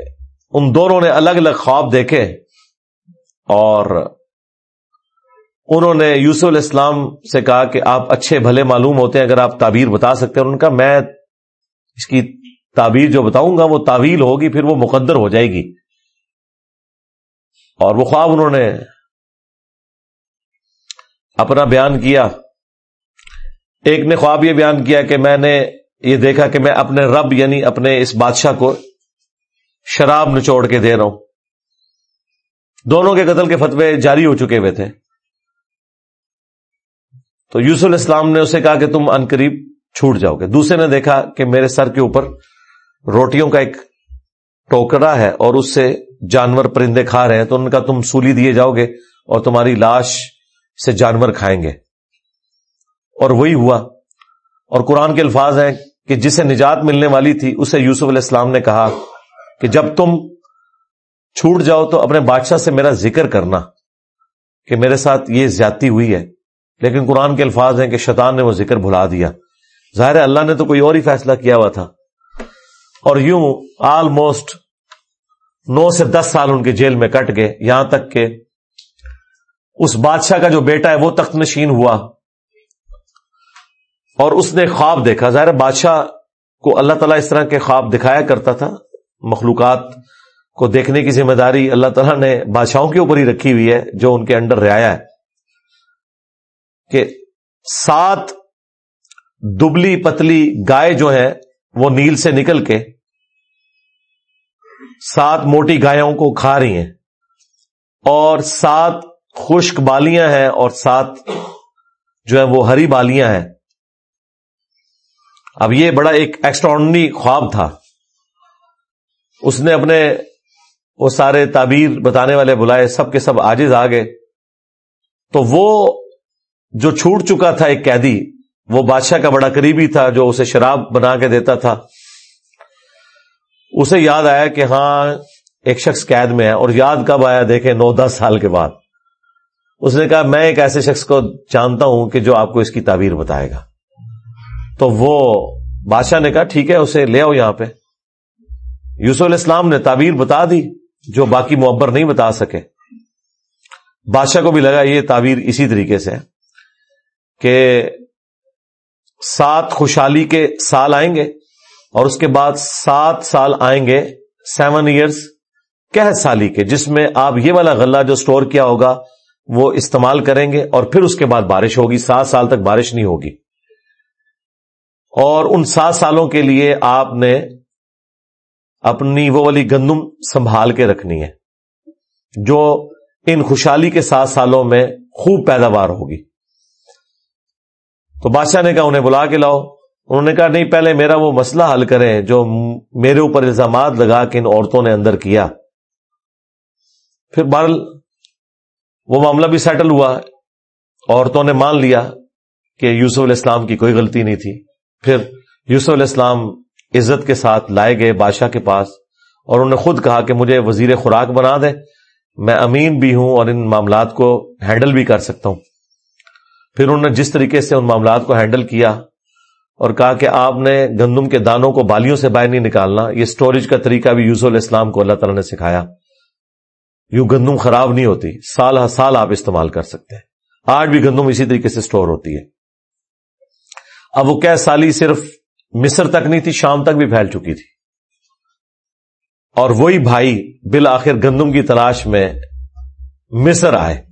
ان دونوں نے الگ الگ خواب دیکھے اور انہوں نے یوسف الاسلام سے کہا کہ آپ اچھے بھلے معلوم ہوتے ہیں، اگر آپ تعبیر بتا سکتے ہیں۔ ان کا میں اس کی تعبیر جو بتاؤں گا وہ تعویل ہوگی، پھر وہ مقدر ہو جائے گی۔ اور وہ خواب انہوں نے اپنا بیان کیا۔ ایک نے خواب یہ بیان کیا کہ میں نے یہ دیکھا کہ میں اپنے رب یعنی اپنے اس بادشاہ کو شراب نچوڑ کے دے رہا ہوں۔ دونوں کے قتل کے فتوے جاری ہو چکے ہوئے تھے۔ تو یوسف الاسلام نے اسے کہا کہ تم ان قریب چھوٹ جاؤ گے۔ دوسرے نے دیکھا کہ میرے سر کے اوپر روٹیوں کا ایک ٹوکرا ہے اور اس سے جانور پرندے کھا رہے ہیں۔ تو ان کا تم سولی دیے جاؤ گے اور تمہاری لاش سے جانور کھائیں گے۔ اور وہی ہوا۔ اور قرآن کے الفاظ ہیں کہ جسے نجات ملنے والی تھی، اسے یوسف علیہ السلام نے کہا کہ جب تم چھوٹ جاؤ تو اپنے بادشاہ سے میرا ذکر کرنا کہ میرے ساتھ یہ زیادتی ہوئی ہے۔ لیکن قرآن کے الفاظ ہیں کہ شیطان نے وہ ذکر بھلا دیا۔ ظاہر ہے اللہ نے تو کوئی اور ہی فیصلہ کیا ہوا تھا۔ اور یوں آلموسٹ نو سے دس سال ان کے جیل میں کٹ گئے۔ یہاں تک کہ اس بادشاہ کا جو بیٹا ہے وہ تخت نشین ہوا۔ اور اس نے خواب دیکھا۔ ظاہر بادشاہ کو اللہ تعالیٰ اس طرح کے خواب دکھایا کرتا تھا۔ مخلوقات کو دیکھنے کی ذمہ داری اللہ تعالیٰ نے بادشاہوں کے اوپر ہی رکھی ہوئی ہے، جو ان کے انڈر رعایا ہے۔ کہ سات دبلی پتلی گائے جو ہے وہ نیل سے نکل کے سات موٹی گایوں کو کھا رہی ہیں۔ اور سات خشک بالیاں ہیں اور سات جو ہے وہ ہری بالیاں ہیں۔ اب یہ بڑا ایک ایکسٹرانڈنی خواب تھا۔ اس نے اپنے وہ سارے تعبیر بتانے والے بلائے سب کے سب آجز آ گئے۔ تو وہ جو چھوٹ چکا تھا ایک قیدی، وہ بادشاہ کا بڑا قریبی تھا جو اسے شراب بنا کے دیتا تھا۔ اسے یاد آیا کہ ہاں ایک شخص قید میں ہے اور یاد کب آیا؟ دیکھیں نو دس سال کے بعد۔ اس نے کہا، میں ایک ایسے شخص کو جانتا ہوں کہ جو آپ کو اس کی تعبیر بتائے گا۔ تو وہ بادشاہ نے کہا، ٹھیک ہے، اسے لے آؤ یہاں پہ۔ یوسف علیہ السلام نے تعبیر بتا دی جو باقی معبر نہیں بتا سکے۔ بادشاہ کو بھی لگا یہ تعبیر اسی طریقے سے کہ سات خوشحالی کے سال آئیں گے اور اس کے بعد سات سال آئیں گے سیون ایئرس کہ سالی کے، جس میں آپ یہ والا غلہ جو سٹور کیا ہوگا وہ استعمال کریں گے اور پھر اس کے بعد بارش ہوگی، سات سال تک بارش نہیں ہوگی۔ اور ان سات سالوں کے لیے آپ نے اپنی وہ والی گندم سنبھال کے رکھنی ہے، جو ان خوشحالی کے سات سالوں میں خوب پیداوار ہوگی۔ تو بادشاہ نے کہا، انہیں بلا کے لاؤ۔ انہوں نے کہا، نہیں، پہلے میرا وہ مسئلہ حل کریں جو میرے اوپر الزامات لگا کے ان عورتوں نے اندر کیا۔ پھر بہرل وہ معاملہ بھی سیٹل ہوا۔ عورتوں نے مان لیا کہ یوسف علیہ السلام کی کوئی غلطی نہیں تھی۔ پھر یوسف علیہ السلام عزت کے ساتھ لائے گئے بادشاہ کے پاس اور انہوں نے خود کہا کہ مجھے وزیر خوراک بنا دے، میں امین بھی ہوں اور ان معاملات کو ہینڈل بھی کر سکتا ہوں۔ پھر انہوں نے جس طریقے سے ان معاملات کو ہینڈل کیا اور کہا کہ آپ نے گندم کے دانوں کو بالیوں سے باہر نہیں نکالنا، یہ سٹوریج کا طریقہ بھی یوز الاسلام کو اللہ تعالیٰ نے سکھایا۔ یوں گندم خراب نہیں ہوتی، سال ہر سال آپ استعمال کر سکتے ہیں۔ آج بھی گندم اسی طریقے سے سٹور ہوتی ہے۔ اب وہ کیا سالی صرف مصر تک نہیں تھی، شام تک بھی پھیل چکی تھی۔ اور وہی بھائی بالآخر گندم کی تلاش میں مصر آئے۔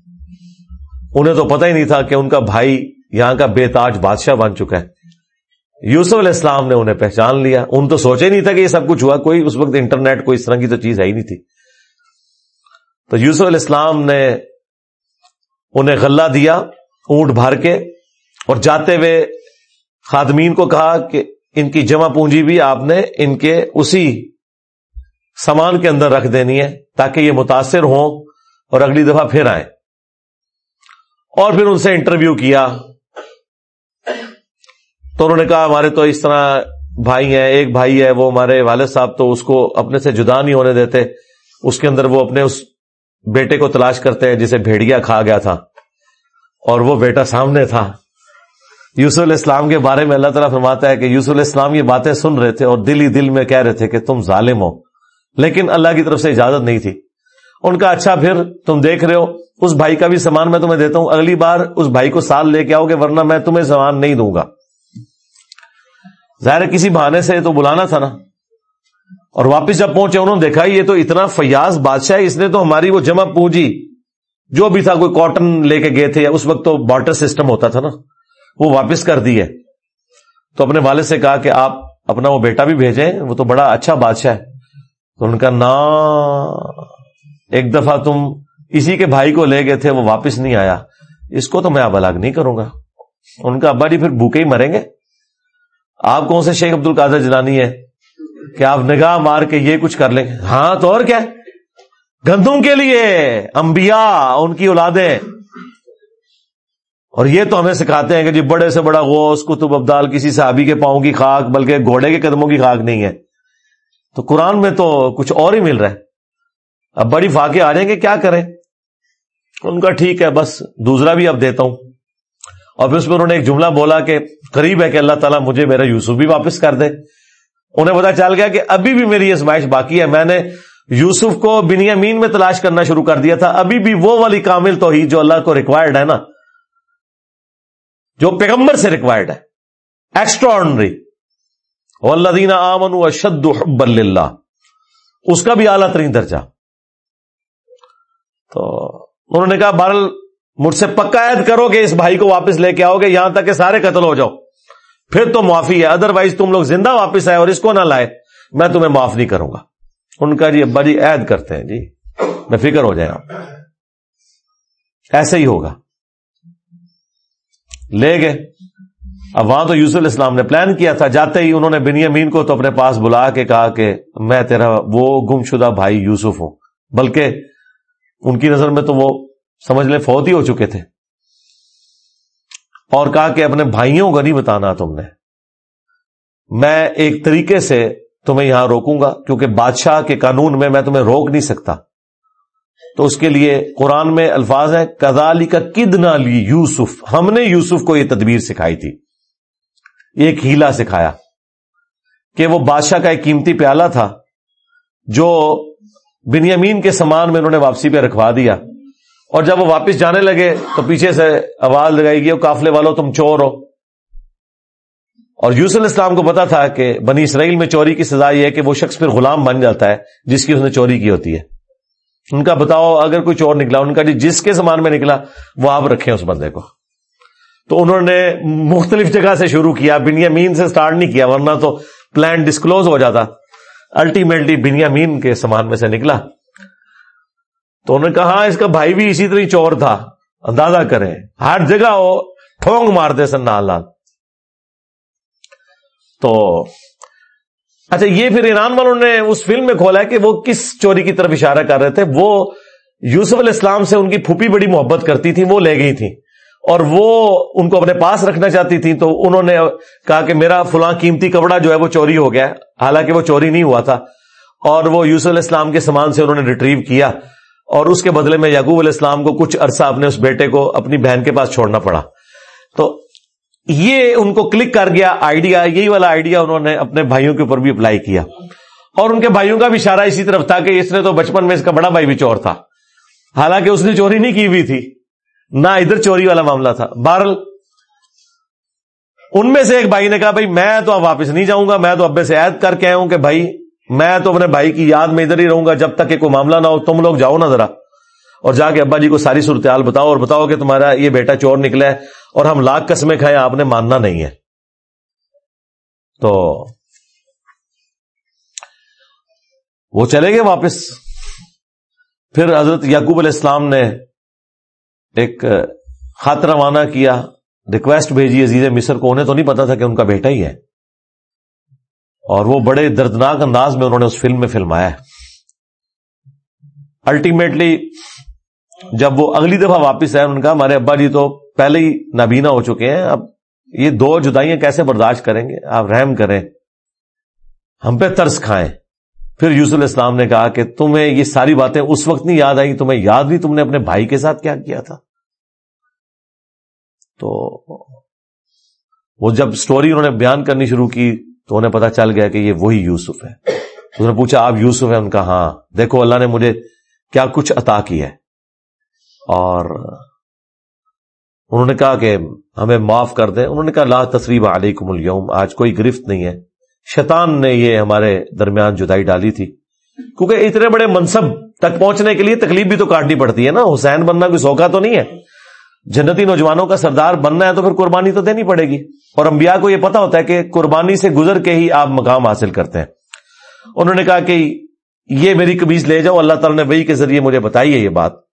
انہیں تو پتہ ہی نہیں تھا کہ ان کا بھائی یہاں کا بے تاج بادشاہ بن چکا ہے۔ یوسف علیہ السلام نے انہیں پہچان لیا۔ ان تو سوچے ہی نہیں تھا کہ یہ سب کچھ ہوا۔ کوئی اس وقت انٹرنیٹ، کوئی اس طرح کی تو چیز ہے ہی نہیں تھی۔ تو یوسف علیہ السلام نے انہیں غلہ دیا، اونٹ بھر کے اور جاتے ہوئے خادمین کو کہا کہ ان کی جمع پونجی بھی آپ نے ان کے اسی سامان کے اندر رکھ دینی ہے تاکہ یہ متاثر ہوں اور اگلی دفعہ پھر آئیں۔ اور پھر ان سے انٹرویو کیا۔ تو انہوں نے کہا، ہمارے تو اس طرح بھائی ہیں، ایک بھائی ہے، وہ ہمارے والد صاحب، تو اس کو اپنے سے جدا نہیں ہونے دیتے۔ اس کے اندر وہ اپنے اس بیٹے کو تلاش کرتے ہیں جسے بھیڑیا کھا گیا تھا۔ اور وہ بیٹا سامنے تھا۔ یوسف علیہ السلام کے بارے میں اللہ تعالیٰ فرماتا ہے کہ یوسف علیہ السلام یہ باتیں سن رہے تھے اور دل ہی دل میں کہہ رہے تھے کہ تم ظالم ہو۔ لیکن اللہ کی طرف سے اجازت نہیں تھی۔ ان کا اچھا پھر تم دیکھ رہے ہو۔ اس بھائی کا بھی سامان میں تمہیں دیتا ہوں۔ اگلی بار اس بھائی کو سال لے کے آؤ گے ورنہ میں تمہیں سامان نہیں دوں گا۔ ظاہر کسی بہانے سے تو بلانا تھا نا۔ اور واپس جب پہنچے، انہوں نے دیکھا یہ تو اتنا فیاض بادشاہ اس نے تو ہماری وہ جمع پونجی، جو بھی تھا، کوئی کاٹن لے کے گئے تھے یا اس وقت تو بارٹر سسٹم ہوتا تھا نا۔ وہ واپس کر دی ہے۔ تو اپنے والد سے کہا کہ آپ اپنا وہ بیٹا بھی بھیجیں، وہ تو بڑا اچھا بادشاہ ہے۔ تو ان کا نا، ایک دفعہ تم اسی کے بھائی کو لے گئے تھے، وہ واپس نہیں آیا۔ اس کو تو میں اب الگ نہیں کروں گا۔ ان کا ابا جی پھر بھوکے ہی مریں گے۔ آپ کون سے شیخ عبد القادر جلانی ہے کہ آپ نگاہ مار کے یہ کچھ کر لیں؟ گے ہاں تو اور کیا گندم کے لیے، انبیاء، ان کی اولادیں۔ اور یہ تو ہمیں سکھاتے ہیں کہ جی بڑے سے بڑا غوث کتب ابدال کسی صحابی کے پاؤں کی خاک، بلکہ گھوڑے کے قدموں کی خاک نہیں ہے۔ تو قرآن میں تو کچھ اور ہی مل رہا ہے۔ اب بڑی فاقے آ جائیں گے کیا کریں؟ ان کا ٹھیک ہے، بس دوسرا بھی اب دیتا ہوں۔ اور پھر اس میں انہوں نے ایک جملہ بولا کہ قریب ہے کہ اللہ تعالیٰ مجھے میرا یوسف بھی واپس کر دے۔ انہیں پتا چل گیا کہ ابھی بھی میری ازمائش باقی ہے۔ میں نے یوسف کو بنیامین میں تلاش کرنا شروع کر دیا تھا۔ ابھی بھی وہ والی کامل تو ہی جو اللہ کو ریکوائرڈ ہے نا جو پیغمبر سے ریکوائرڈ ہے. ایکسٹرا آرڈنری اللہ دینا آمن اشد حب اللہ اس کا بھی اعلیٰ ترین درجہ. تو انہوں نے کہا بہرل مجھ سے پکا عید کرو کہ اس بھائی کو واپس لے کے آؤ گے، یہاں تک کہ سارے قتل ہو جاؤ. پھر تو معافی ہے ادر وائز تم لوگ زندہ واپس آئے اور اس کو نہ لائے، میں تمہیں معاف نہیں کروں گا. ان کا جی بڑی عید کرتے ہیں جی. میں فکر ہو جائے ایسے ہی ہوگا. لے گئے۔ اب وہاں تو یوسف الاسلام نے پلان کیا تھا، جاتے ہی انہوں نے بنی امین کو تو اپنے پاس بلا کے کہا کہ میں تیرا وہ گم شدہ بھائی یوسف ہوں۔ بلکہ ان کی نظر میں تو وہ سمجھ لیں فوت ہی ہو چکے تھے۔ اور کہا کہ اپنے بھائیوں کو نہیں بتانا تم نے۔ میں ایک طریقے سے تمہیں یہاں روکوں گا، کیونکہ بادشاہ کے قانون میں میں تمہیں روک نہیں سکتا۔ تو اس کے لیے قرآن میں الفاظ ہیں کزالی کا کد نہ لی یوسف۔ ہم نے یوسف کو یہ تدبیر سکھائی تھی۔ ایک ہیلا سکھایا کہ وہ بادشاہ کا ایک قیمتی پیالہ تھا جو بنیامین کے سامان میں انہوں نے واپسی پہ رکھوا دیا۔ اور جب وہ واپس جانے لگے تو پیچھے سے آواز لگائی گئی کافلے والوں تم چور ہو۔ اور یوسف الاسلام کو پتا تھا کہ بنی اسرائیل میں چوری کی سزا یہ ہے کہ وہ شخص پھر غلام بن جاتا ہے، جس کی اس نے چوری کی ہوتی ہے۔ ان کا بتاؤ، اگر کوئی چور نکلا، ان کا جی جس کے سامان میں نکلا، وہ آپ رکھیں اس بندے کو۔ تو انہوں نے مختلف جگہ سے شروع کیا، بنیامین سے سٹارٹ نہیں کیا، ورنہ تو پلان ڈسکلوز ہو جاتا۔ الٹیمیٹلی بنیامین کے سامان میں سے نکلا۔ تو انہوں نے کہا ہاں، اس کا بھائی بھی اسی طرح چور تھا، اندازہ کریں۔ ہر جگہ وہ ٹھونگ مارتے سن لال تو اچھا یہ پھر ایران والوں نے اس فلم میں کھولا ہے کہ وہ کس چوری کی طرف اشارہ کر رہے تھے؟ وہ یوسف علیہ السلام سے ان کی پھوپھی بڑی محبت کرتی تھی وہ لے گئی تھی اور وہ ان کو اپنے پاس رکھنا چاہتی تھی تو انہوں نے کہا کہ میرا فلاں قیمتی کپڑا جو ہے وہ چوری ہو گیا حالانکہ وہ چوری نہیں ہوا تھا۔ اور وہ یوسف علیہ السلام کے سامان سے انہوں نے ریٹریو کیا۔ اور اس کے بدلے میں یعقوب علیہ السلام کو کچھ عرصہ اپنے اس بیٹے کو اپنی بہن کے پاس چھوڑنا پڑا۔ تو یہ ان کو کلک کر گیا آئیڈیا یہی والا آئیڈیا انہوں نے اپنے بھائیوں کے اوپر بھی اپلائی کیا۔ اور ان کے بھائیوں کا بھی اشارہ اسی طرف تھا کہ اس نے تو بچپن میں اس کا بڑا بھائی بھی چور تھا۔ حالانکہ اس نے چوری نہیں کی ہوئی تھی۔ نہ ادھر چوری والا معاملہ تھا۔ بہرل ان میں سے ایک بھائی نے کہا، بھائی، میں تو اب واپس نہیں جاؤں گا، میں تو ابے سے عید کر کے آیا ہوں کہ بھائی، میں تو اپنے بھائی کی یاد میں ادھر ہی رہوں گا، جب تک کہ کوئی معاملہ نہ ہو، تم لوگ جاؤ نا ذرا۔ اور جا کے ابا جی کو ساری صورتحال بتاؤ اور بتاؤ کہ تمہارا یہ بیٹا چور نکلا ہے اور ہم لاکھ قسمیں کھائے آپ نے ماننا نہیں ہے۔ تو وہ چلے گئے واپس۔ پھر حضرت یعقوب علیہ السلام نے ایک خط روانہ کیا، ریکویسٹ بھیجی عزیز مصر کو، انہیں تو نہیں پتا تھا کہ ان کا بیٹا ہی ہے۔ اور وہ بڑے دردناک انداز میں انہوں نے اس فلم میں فلمایا الٹیمیٹلی جب وہ اگلی دفعہ واپس آئے ان کا ہمارے ابا جی تو پہلے ہی نابینا ہو چکے ہیں، اب یہ دو جدائیاں کیسے برداشت کریں گے؟ آپ رحم کریں۔ ہم پہ ترس کھائیں۔ پھر یوسف علیہ السلام نے کہا کہ تمہیں یہ ساری باتیں اس وقت نہیں یاد آئی تمہیں یاد نہیں تم نے اپنے بھائی کے ساتھ کیا کیا تھا۔ تو وہ جب سٹوری انہوں نے بیان کرنی شروع کی تو انہیں پتا چل گیا کہ یہ وہی یوسف ہے۔ تو انہوں نے پوچھا، آپ یوسف ہیں؟ ان کا ہاں۔ دیکھو، اللہ نے مجھے کیا کچھ عطا کی ہے۔ اور انہوں نے کہا کہ ہمیں معاف کر دیں۔ انہوں نے کہا، لا تصریب علیکم اليوم آج کوئی گرفت نہیں ہے۔ شیطان نے یہ ہمارے درمیان جدائی ڈالی تھی۔ کیونکہ اتنے بڑے منصب تک پہنچنے کے لیے تکلیف بھی تو کاٹنی پڑتی ہے نا۔ حسین بننا کوئی سوکھا تو نہیں ہے۔ جنتی نوجوانوں کا سردار بننا ہے تو پھر قربانی تو دینی پڑے گی۔ اور انبیاء کو یہ پتا ہوتا ہے کہ قربانی سے گزر کے ہی آپ مقام حاصل کرتے ہیں۔ انہوں نے کہا کہ یہ میری کمیز لے جاؤ، اللہ تعالیٰ نے وہی کے ذریعے مجھے بتائی ہے یہ بات۔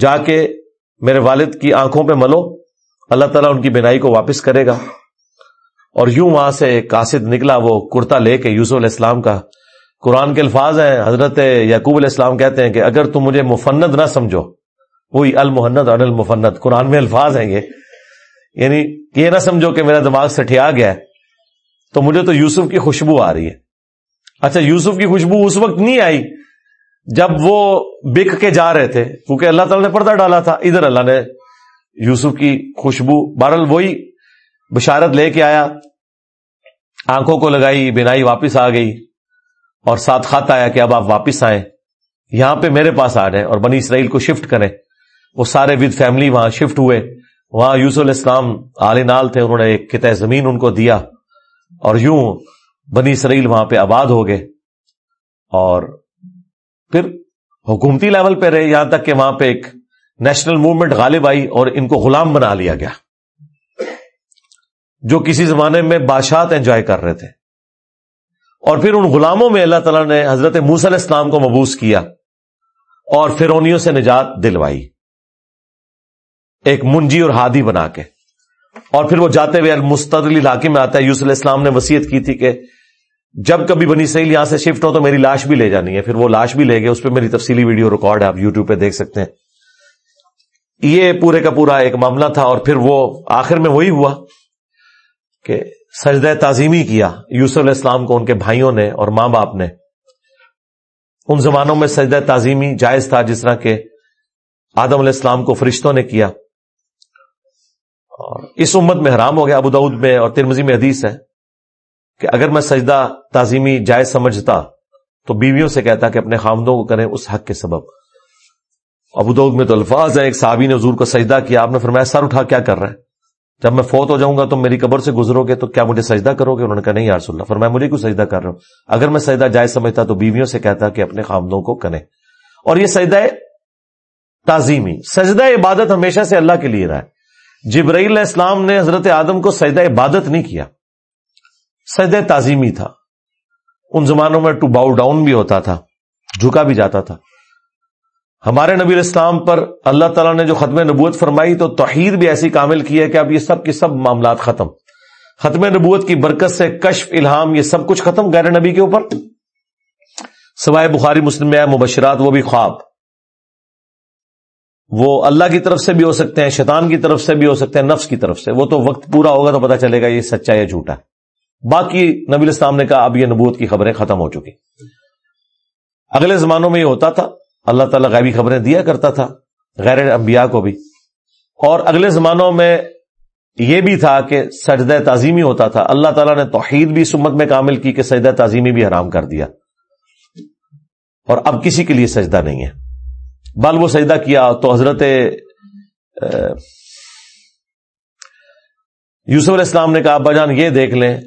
جا کے میرے والد کی آنکھوں پہ ملو، اللہ تعالیٰ ان کی بینائی کو واپس کرے گا۔ اور یوں وہاں سے قاصد نکلا، وہ کرتا لے کے یوسف علیہ السلام کا۔ قرآن کے الفاظ ہیں، حضرت یعقوب علیہ السلام کہتے ہیں کہ اگر تم مجھے مفند نہ سمجھو، وہی المحنت اور المفنت قرآن میں الفاظ ہیں یہ۔ یعنی یہ نہ سمجھو کہ میرا دماغ سٹیا گیا ہے، تو مجھے تو یوسف کی خوشبو آ رہی ہے۔ اچھا یوسف کی خوشبو اس وقت نہیں آئی۔ جب وہ بک کے جا رہے تھے، کیونکہ اللہ تعالیٰ نے پردہ ڈالا تھا، ادھر اللہ نے یوسف کی خوشبو بہرل وہی بشارت لے کے آیا، آنکھوں کو لگائی، بینائی واپس آ گئی، اور ساتھ خط آیا کہ اب آپ واپس آئیں۔ یہاں پہ میرے پاس آ جائیں اور بنی اسرائیل کو شفٹ کریں۔ وہ سارے ود فیملی وہاں شفٹ ہوئے۔ وہاں یوسف علیہ السلام آل نال تھے، انہوں نے ایک کتہ زمین ان کو دیا، اور یوں بنی اسرائیل وہاں پہ آباد ہو گئے۔ اور پھر حکومتی لیول پہ رہے، یہاں تک کہ وہاں پہ ایک نیشنل موومنٹ غالب آئی اور ان کو غلام بنا لیا گیا، جو کسی زمانے میں بادشاہ انجوائے کر رہے تھے۔ اور پھر ان غلاموں میں اللہ تعالیٰ نے حضرت موس علیہ السلام کو مبوس کیا اور فرونیوں سے نجات دلوائی، ایک منجی اور ہادی بنا کے۔ اور پھر وہ جاتے ہوئے مستدلی علاقے میں آتا ہے یوس علیہ السلام نے وسیعت کی تھی کہ جب کبھی بنی سیل یہاں سے شفٹ ہو تو میری لاش بھی لے جانی ہے۔ پھر وہ لاش بھی لے گئے، اس پہ میری تفصیلی ویڈیو ریکارڈ ہے، آپ یوٹیوب پہ دیکھ سکتے ہیں۔ یہ پورے کا پورا ایک معاملہ تھا اور پھر وہ آخر میں وہی ہوا کہ سجدہ تعظیمی کیا۔ یوسف علیہ السلام کو ان کے بھائیوں نے اور ماں باپ نے۔ ان زمانوں میں سجدہ تعظیمی جائز تھا، جس طرح کہ آدم علیہ السلام کو فرشتوں نے کیا۔ اور اس امت میں حرام ہو گیا، ابو دعود میں اور ترمزی میں حدیث ہے۔ کہ اگر میں سجدہ تعظیمی جائز سمجھتا تو بیویوں سے کہتا کہ اپنے خامدوں کو کریں اس حق کے سبب۔ ابو دعود میں تو الفاظ ہے ایک صحابی نے حضور کو سجدہ کیا، آپ نے فرمایا، سر اٹھا، کیا کر رہا ہے؟ جب میں فوت ہو جاؤں گا تو میری قبر سے گزرو گے تو کیا مجھے سجدہ کرو گے؟ انہوں نے کہا، نہیں یار اللہ، فرمایا، مجھے کیوں سجدہ کر رہا ہوں اگر میں سجدہ جائز سمجھتا تو بیویوں سے کہتا کہ اپنے خامدوں کو کریں۔ اور یہ سجدہ تعظیمی، سجدہ عبادت ہمیشہ سے اللہ کے لیے رہا ہے۔ جبرائیل علیہ السلام نے حضرت آدم کو سجدہ عبادت نہیں کیا۔ سجدہ تعظیمی تھا۔ ان زمانوں میں ٹو باؤ ڈاؤن بھی ہوتا تھا، جھکا بھی جاتا تھا۔ ہمارے نبی اسلام پر اللہ تعالیٰ نے جو ختم نبوت فرمائی تو توحید بھی ایسی کامل کی ہے کہ اب یہ سب کے سب معاملات ختم۔ ختم نبوت کی برکت سے کشف، الہام، یہ سب کچھ ختم غیر نبی کے اوپر۔ سوائے بخاری، مسلم مبشرات، وہ بھی خواب۔ وہ اللہ کی طرف سے بھی ہو سکتے ہیں، شیطان کی طرف سے بھی ہو سکتے ہیں، نفس کی طرف سے۔ وہ تو وقت پورا ہوگا تو پتا چلے گا یہ سچا یا جھوٹا۔ ہے باقی نبی اسلام نے کہا اب یہ نبوت کی خبریں ختم ہو چکی۔ اگلے زمانوں میں یہ ہوتا تھا، اللہ تعالیٰ غیبی خبریں دیا کرتا تھا، غیر انبیاء کو بھی۔ اور اگلے زمانوں میں یہ بھی تھا کہ سجدہ تعظیمی ہوتا تھا۔ اللہ تعالیٰ نے توحید بھی سمت میں کامل کی کہ سجدہ تعظیمی بھی حرام کر دیا۔ اور اب کسی کے لیے سجدہ نہیں ہے۔ بل وہ سجدہ کیا تو حضرت یوسف علیہ السلام نے کہا، ابا جان یہ دیکھ لیں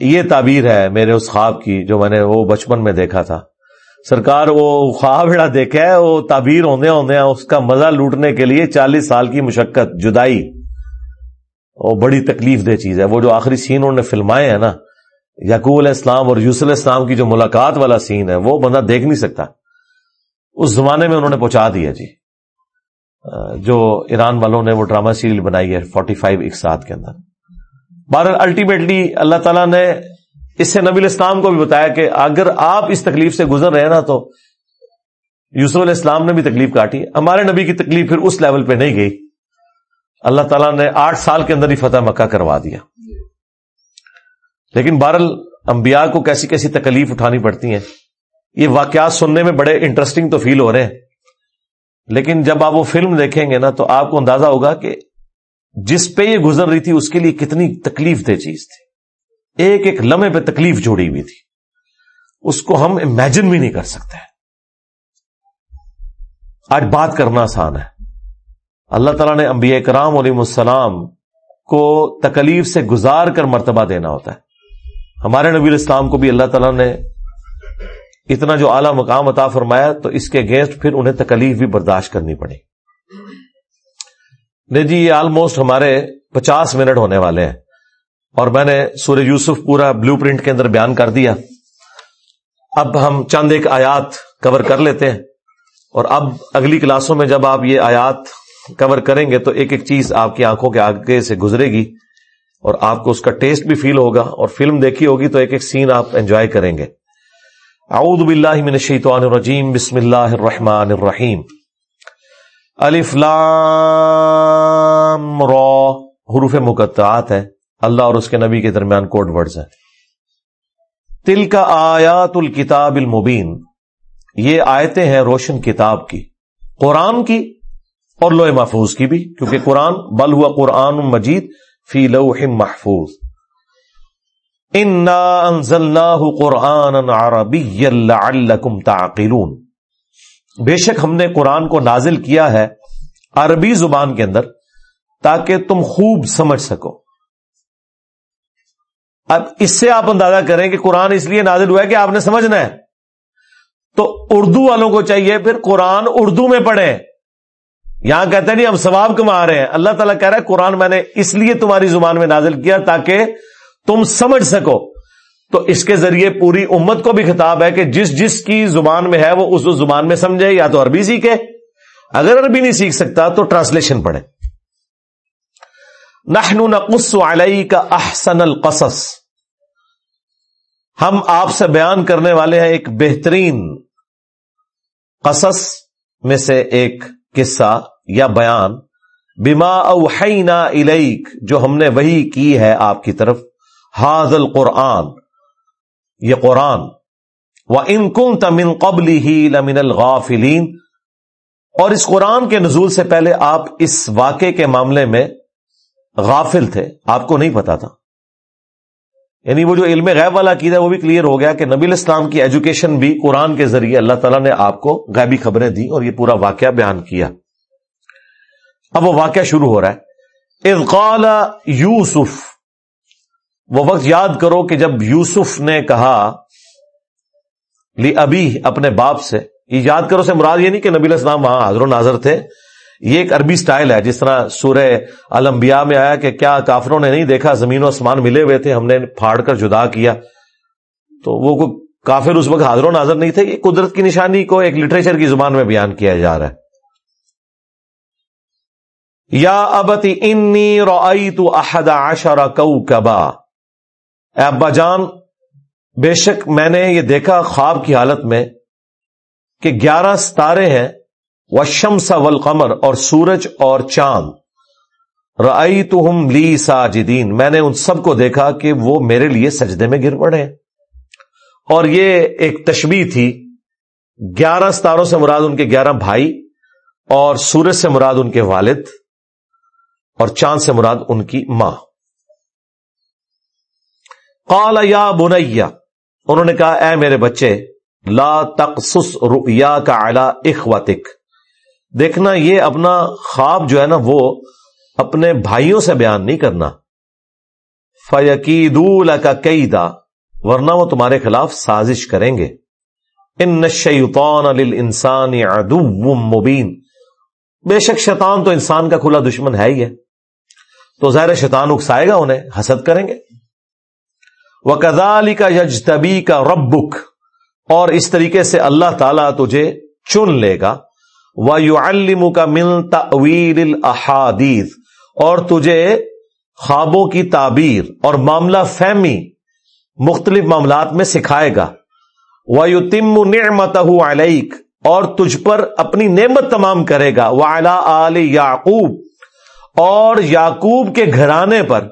یہ تعبیر ہے میرے اس خواب کی جو میں نے وہ بچپن میں دیکھا تھا۔ سرکار وہ خواب بڑا دیکھا ہے، وہ تعبیر ہوندے ہوندے اس کا مزہ لوٹنے کے لیے چالیس سال کی مشقت، جدائی۔ وہ بڑی تکلیف دہ چیز ہے۔ وہ جو آخری سین انہوں نے فلمائے ہیں نا یقو علیہ السلام اور یوسف علیہ السلام کی جو ملاقات والا سین ہے، وہ بندہ دیکھ نہیں سکتا۔ اس زمانے میں انہوں نے پہنچا دیا جی۔ جو ایران والوں نے وہ ڈرامہ سیریل بنائی ہے، فورٹی فائیو ایک ساتھ کے اندر۔ بہر الٹیمیٹلی اللہ تعالیٰ نے اس سے نبی الاسلام کو بھی بتایا کہ اگر آپ اس تکلیف سے گزر رہے ہیں نا تو یوسف علیہ السلام نے بھی تکلیف کاٹی، ہمارے نبی کی تکلیف پھر اس لیول پہ نہیں گئی۔ اللہ تعالیٰ نے آٹھ سال کے اندر ہی فتح مکہ کروا دیا۔ لیکن بہرل انبیاء کو کیسی کیسی تکلیف اٹھانی پڑتی ہیں، یہ واقعات سننے میں بڑے انٹرسٹنگ تو فیل ہو رہے ہیں۔ لیکن جب آپ وہ فلم دیکھیں گے نا تو آپ کو اندازہ ہوگا کہ جس پہ یہ گزر رہی تھی، اس کے لیے کتنی تکلیف دہ چیز تھی۔ ایک ایک لمحے پہ تکلیف جوڑی ہوئی تھی۔ اس کو ہم امیجن بھی نہیں کر سکتے۔ آج بات کرنا آسان ہے۔ اللہ تعالیٰ نے انبیاء کرام علیہ السلام کو تکلیف سے گزار کر مرتبہ دینا ہوتا ہے۔ ہمارے نبی الاسلام کو بھی اللہ تعالیٰ نے اتنا جو اعلی مقام عطا فرمایا، تو اس کے گیسٹ پھر انہیں تکلیف بھی برداشت کرنی پڑی۔ نہیں جی یہ آلموسٹ ہمارے پچاس منٹ ہونے والے ہیں۔ اور میں نے سورہ یوسف پورا بلو پرنٹ کے اندر بیان کر دیا۔ اب ہم چند ایک آیات کور کر لیتے ہیں۔ اور اب اگلی کلاسوں میں جب آپ یہ آیات کور کریں گے تو ایک ایک چیز آپ کی آنکھوں کے آگے سے گزرے گی۔ اور آپ کو اس کا ٹیسٹ بھی فیل ہوگا۔ اور فلم دیکھی ہوگی تو ایک ایک سین آپ انجوائے کریں گے۔ اعوذ باللہ من الشیطان الرجیم، بسم اللہ الرحمن الرحیم۔ الف لام را حروف مقطعات ہے اللہ اور اس کے نبی کے درمیان کوڈ ورڈز ہیں۔ تل کا آیات الکتاب المبین۔ یہ آیتیں ہیں روشن کتاب کی۔ قرآن کی اور لوہ محفوظ کی بھی، کیونکہ قرآن بل ہوا قرآن مجید فی لوح محفوظ۔ قرآن تعقلون۔ بے شک ہم نے قرآن کو نازل کیا ہے عربی زبان کے اندر تاکہ تم خوب سمجھ سکو۔ اب اس سے آپ اندازہ کریں کہ قرآن اس لیے نازل ہوا ہے کہ آپ نے سمجھنا ہے۔ تو اردو والوں کو چاہیے پھر قرآن اردو میں پڑھیں۔ یہاں کہتے ہیں نہیں، ہم ثواب کما رہے ہیں۔ اللہ تعالیٰ کہہ رہا ہے، قرآن میں نے اس لیے تمہاری زبان میں نازل کیا تاکہ تم سمجھ سکو۔ تو اس کے ذریعے پوری امت کو بھی خطاب ہے کہ جس جس کی زبان میں ہے وہ اس زبان میں سمجھے، یا تو عربی سیکھے۔ اگر عربی نہیں سیکھ سکتا تو ٹرانسلیشن پڑھے۔ نحن نقص علیہ کا احسن القصص۔ ہم آپ سے بیان کرنے والے ہیں ایک بہترین قصص میں سے ایک قصہ یا بیان۔ بما اوحینا الیک، جو ہم نے وہی کی ہے آپ کی طرف۔ حاض القرآن۔ یہ قرآن و ان تمن قبلی ہی لمن الغافلین اور اس قرآن کے نزول سے پہلے آپ اس واقعے کے معاملے میں غافل تھے، آپ کو نہیں پتا تھا۔ یعنی وہ جو علم غیب والا عقیدہ وہ بھی کلیئر ہو گیا کہ نبی الاسلام کی ایجوکیشن بھی قرآن کے ذریعے اللہ تعالیٰ نے آپ کو غیبی خبریں دی اور یہ پورا واقعہ بیان کیا۔ اب وہ واقعہ شروع ہو رہا ہے۔ اذقال یوسف وہ وقت یاد کرو کہ جب یوسف نے کہا، لی ابھی اپنے باپ سے یہ یاد کرو سے مراد یہ نہیں کہ نبی الاسلام وہاں حاضر و ناظر تھے۔ یہ ایک عربی سٹائل ہے، جس طرح سورہ المبیا میں آیا کہ کیا کافروں نے نہیں دیکھا، زمین و آسمان ملے ہوئے تھے، ہم نے پھاڑ کر جدا کیا۔ تو وہ کافر اس وقت حاضر و ناظر نہیں تھے یہ قدرت کی نشانی کو ایک لٹریچر کی زبان میں بیان کیا جا رہا ہے۔ یا ابتی انی روئی تو احد آشارا کو کبا ابا جان، بے شک میں نے یہ دیکھا خواب کی حالت میں کہ گیارہ ستارے ہیں وشمس والقمر اور سورج اور چاند۔ رئی تو ہم لی ساجدین میں نے ان سب کو دیکھا کہ وہ میرے لیے سجدے میں گر پڑے۔ اور یہ ایک تشبیح تھی، گیارہ ستاروں سے مراد ان کے گیارہ بھائی اور سورج سے مراد ان کے والد اور چاند سے مراد ان کی ماں۔ قال یا بنیا انہوں نے کہا، اے میرے بچے، لا تقصص رؤیا کا اعلی اخواتک دیکھنا، یہ اپنا خواب جو ہے نا، وہ اپنے بھائیوں سے بیان نہیں کرنا۔ فیقید کا کئی دا ورنہ وہ تمہارے خلاف سازش کریں گے۔ ان نشیطان انسان مبین۔ بے شک شیطان تو انسان کا کھلا دشمن ہے ہی ہے۔ تو ظاہر شیطان اکسائے گا انہیں، حسد کریں گے۔ وہ کزالی کا یجتبی کا ربک اور اس طریقے سے اللہ تعالی تجھے چن لے گا۔ وہ یو الم کا ملتا احادیث اور تجھے خوابوں کی تعبیر اور معاملہ فہمی مختلف معاملات میں سکھائے گا۔ وہ یو تم نعمت اور تجھ پر اپنی نعمت تمام کرے گا۔ وہ الا علی یعقوب۔ اور یعقوب کے گھرانے پر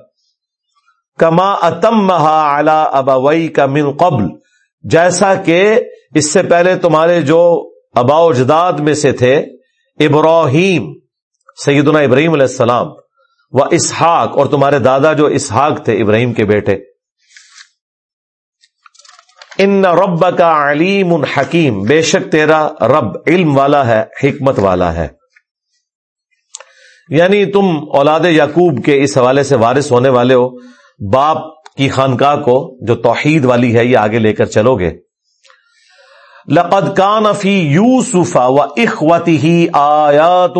کما اتم مہا اعلی ابوئی کا من قبل، جیسا کہ اس سے پہلے تمہارے جو ابا اجداد میں سے تھے، ابراہیم، سیدنا ابراہیم علیہ السلام و اسحاق، اور تمہارے دادا جو اسحاق تھے، ابراہیم کے بیٹے۔ ان رب کا علیم حکیم، بے شک تیرا رب علم والا ہے، حکمت والا ہے۔ یعنی تم اولاد یعقوب کے اس حوالے سے وارث ہونے والے ہو۔ باپ کی خانقاہ کو جو توحید والی ہے، یہ آگے لے کر چلو گے۔ لقد کان فی یوسفا و اخوتی ہی آیات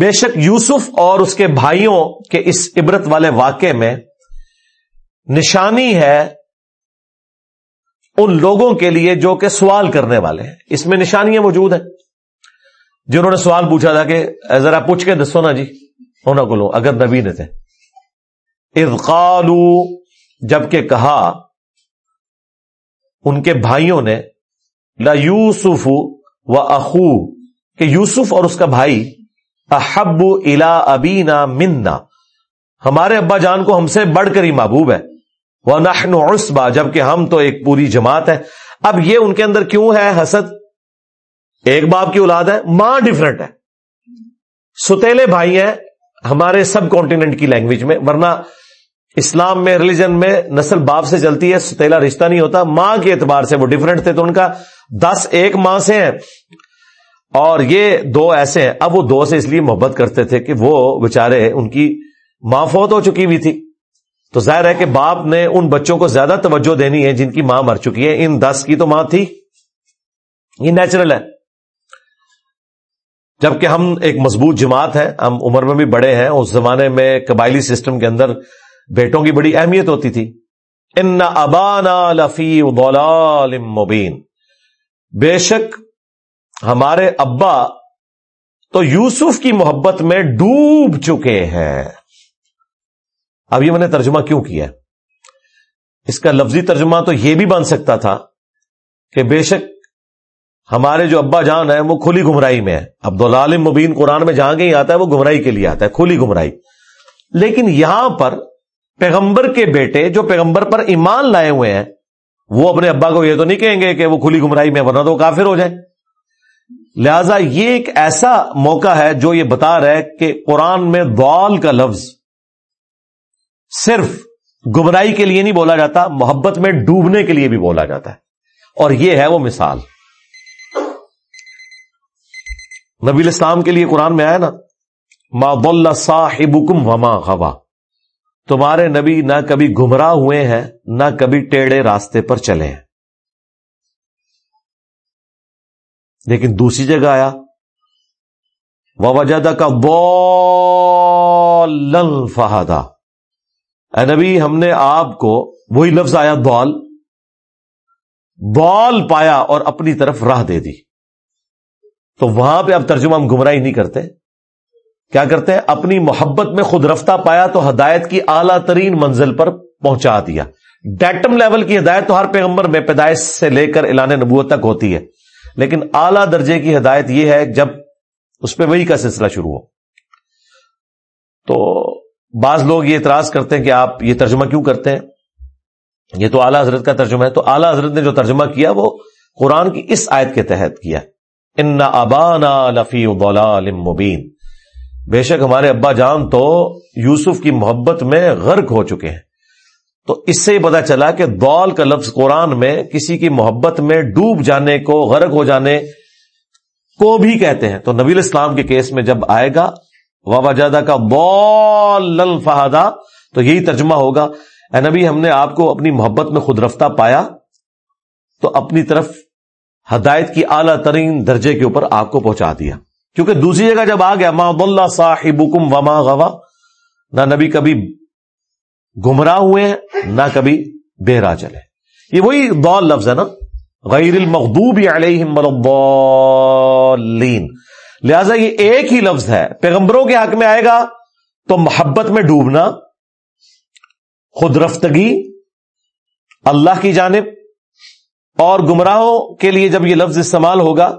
بے شک یوسف اور اس کے بھائیوں کے اس عبرت والے واقعے میں نشانی ہے ان لوگوں کے لیے جو کہ سوال کرنے والے ہیں۔ اس میں نشانیاں موجود ہیں۔ جنہوں نے سوال پوچھا تھا کہ ذرا پوچھ کے دسو نا جی۔ کو لو، اگر نبی نے تھے۔ ارقالو جبکہ کہا، ان کے بھائیوں نے، لا یوسف و اخو، کہ یوسف اور اس کا بھائی، احب الا ابینا منا۔ ہمارے ابا جان کو ہم سے بڑھ کر ہی محبوب ہے۔ وہ نحن عصبہ جبکہ ہم تو ایک پوری جماعت ہے اب یہ ان کے اندر کیوں ہے حسد؟ ایک باپ کی اولاد ہے، ماں ڈفرنٹ ہے۔ ستیلے بھائی ہیں ہمارے سب کانٹیننٹ کی لینگویج میں، ورنہ اسلام میں، ریلیجن میں نسل باپ سے چلتی ہے، ستیلا رشتہ نہیں ہوتا، ماں کے اعتبار سے وہ ڈفرنٹ تھے تو ان کا دس ایک ماں سے ہیں۔ اور یہ دو ایسے ہیں۔ اب وہ دو سے اس لیے محبت کرتے تھے کہ وہ بےچارے ان کی ماں فوت ہو چکی بھی تھی۔ تو ظاہر ہے کہ باپ نے ان بچوں کو زیادہ توجہ دینی ہے جن کی ماں مر چکی ہے۔ ان دس کی تو ماں تھی۔ یہ نیچرل ہے۔ جبکہ ہم ایک مضبوط جماعت ہے ہم عمر میں بھی بڑے ہیں، اس زمانے میں قبائلی سسٹم کے اندر بیٹوں کی بڑی اہمیت ہوتی تھی۔ ان ابانا لفی مبین بے شک ہمارے ابا تو یوسف کی محبت میں ڈوب چکے ہیں۔ اب یہ میں نے ترجمہ کیوں کیا؟ اس کا لفظی ترجمہ تو یہ بھی بن سکتا تھا کہ بے شک ہمارے جو ابا جان ہے وہ کھلی گمرائی میں ہے عبد العالم مبین قرآن میں جہاں کہیں آتا ہے، وہ گمرائی کے لیے آتا ہے، کھلی گمرائی لیکن یہاں پر پیغمبر کے بیٹے جو پیغمبر پر ایمان لائے ہوئے ہیں، وہ اپنے ابا کو یہ تو نہیں کہیں گے کہ وہ کھلی گمرائی میں ورنہ تو کافر ہو جائے لہذا یہ ایک ایسا موقع ہے جو یہ بتا رہا ہے کہ قرآن میں دول کا لفظ صرف گمرائی کے لیے نہیں بولا جاتا، محبت میں ڈوبنے کے لیے بھی بولا جاتا ہے۔ اور یہ ہے وہ مثال۔ نبی الاسلام کے لیے قرآن میں آیا نا، ما بل صاحبکم وما غوا تمہارے نبی نہ کبھی گمراہ ہوئے ہیں، نہ کبھی ٹیڑے راستے پر چلے ہیں۔ لیکن دوسری جگہ آیا وجہ کا بول فہدا اے نبی، ہم نے آپ کو، وہی لفظ آیا بال بال پایا اور اپنی طرف راہ دے دی۔ تو وہاں پہ اب ترجمہ ہم گمراہی نہیں کرتے۔ کیا کرتے ہیں؟ اپنی محبت میں خود رفتہ پایا تو ہدایت کی اعلی ترین منزل پر پہنچا دیا۔ ڈیٹم لیول کی ہدایت تو ہر پیغمبر میں پیدائش سے لے کر اعلان نبوت تک ہوتی ہے۔ لیکن اعلی درجے کی ہدایت یہ ہے جب اس پہ وہی کا سلسلہ شروع ہو۔ تو بعض لوگ یہ اعتراض کرتے ہیں کہ آپ یہ ترجمہ کیوں کرتے ہیں؟ یہ تو اعلیٰ حضرت کا ترجمہ ہے۔ تو اعلیٰ حضرت نے جو ترجمہ کیا وہ قرآن کی اس آیت کے تحت کیا۔ ان ابانا لفی مبین۔ بے شک ہمارے ابا جان تو یوسف کی محبت میں غرق ہو چکے ہیں۔ تو اس سے پتا چلا کہ دول کا لفظ قرآن میں کسی کی محبت میں ڈوب جانے کو، غرق ہو جانے کو بھی کہتے ہیں۔ تو نبی اسلام کے کیس میں جب آئے گا، وابا جادہ کا بول فہدا تو یہی ترجمہ ہوگا۔ اے نبی، ہم نے آپ کو اپنی محبت میں خود رفتہ پایا، تو اپنی طرف ہدایت کی اعلی ترین درجے کے اوپر آپ کو پہنچا دیا۔ کیونکہ دوسری جگہ جب آ گیا محمد اللہ صاحب وما غوا، نہ نبی کبھی گمراہ ہوئے ہیں نہ کبھی بہرا چلے۔ یہ وہی دول لفظ ہے نا۔ غیر المغضوب علیہم لین لہذا یہ ایک ہی لفظ ہے۔ پیغمبروں کے حق میں آئے گا تو محبت میں ڈوبنا، خود رفتگی، اللہ کی جانب اور گمراہوں کے لیے جب یہ لفظ استعمال ہوگا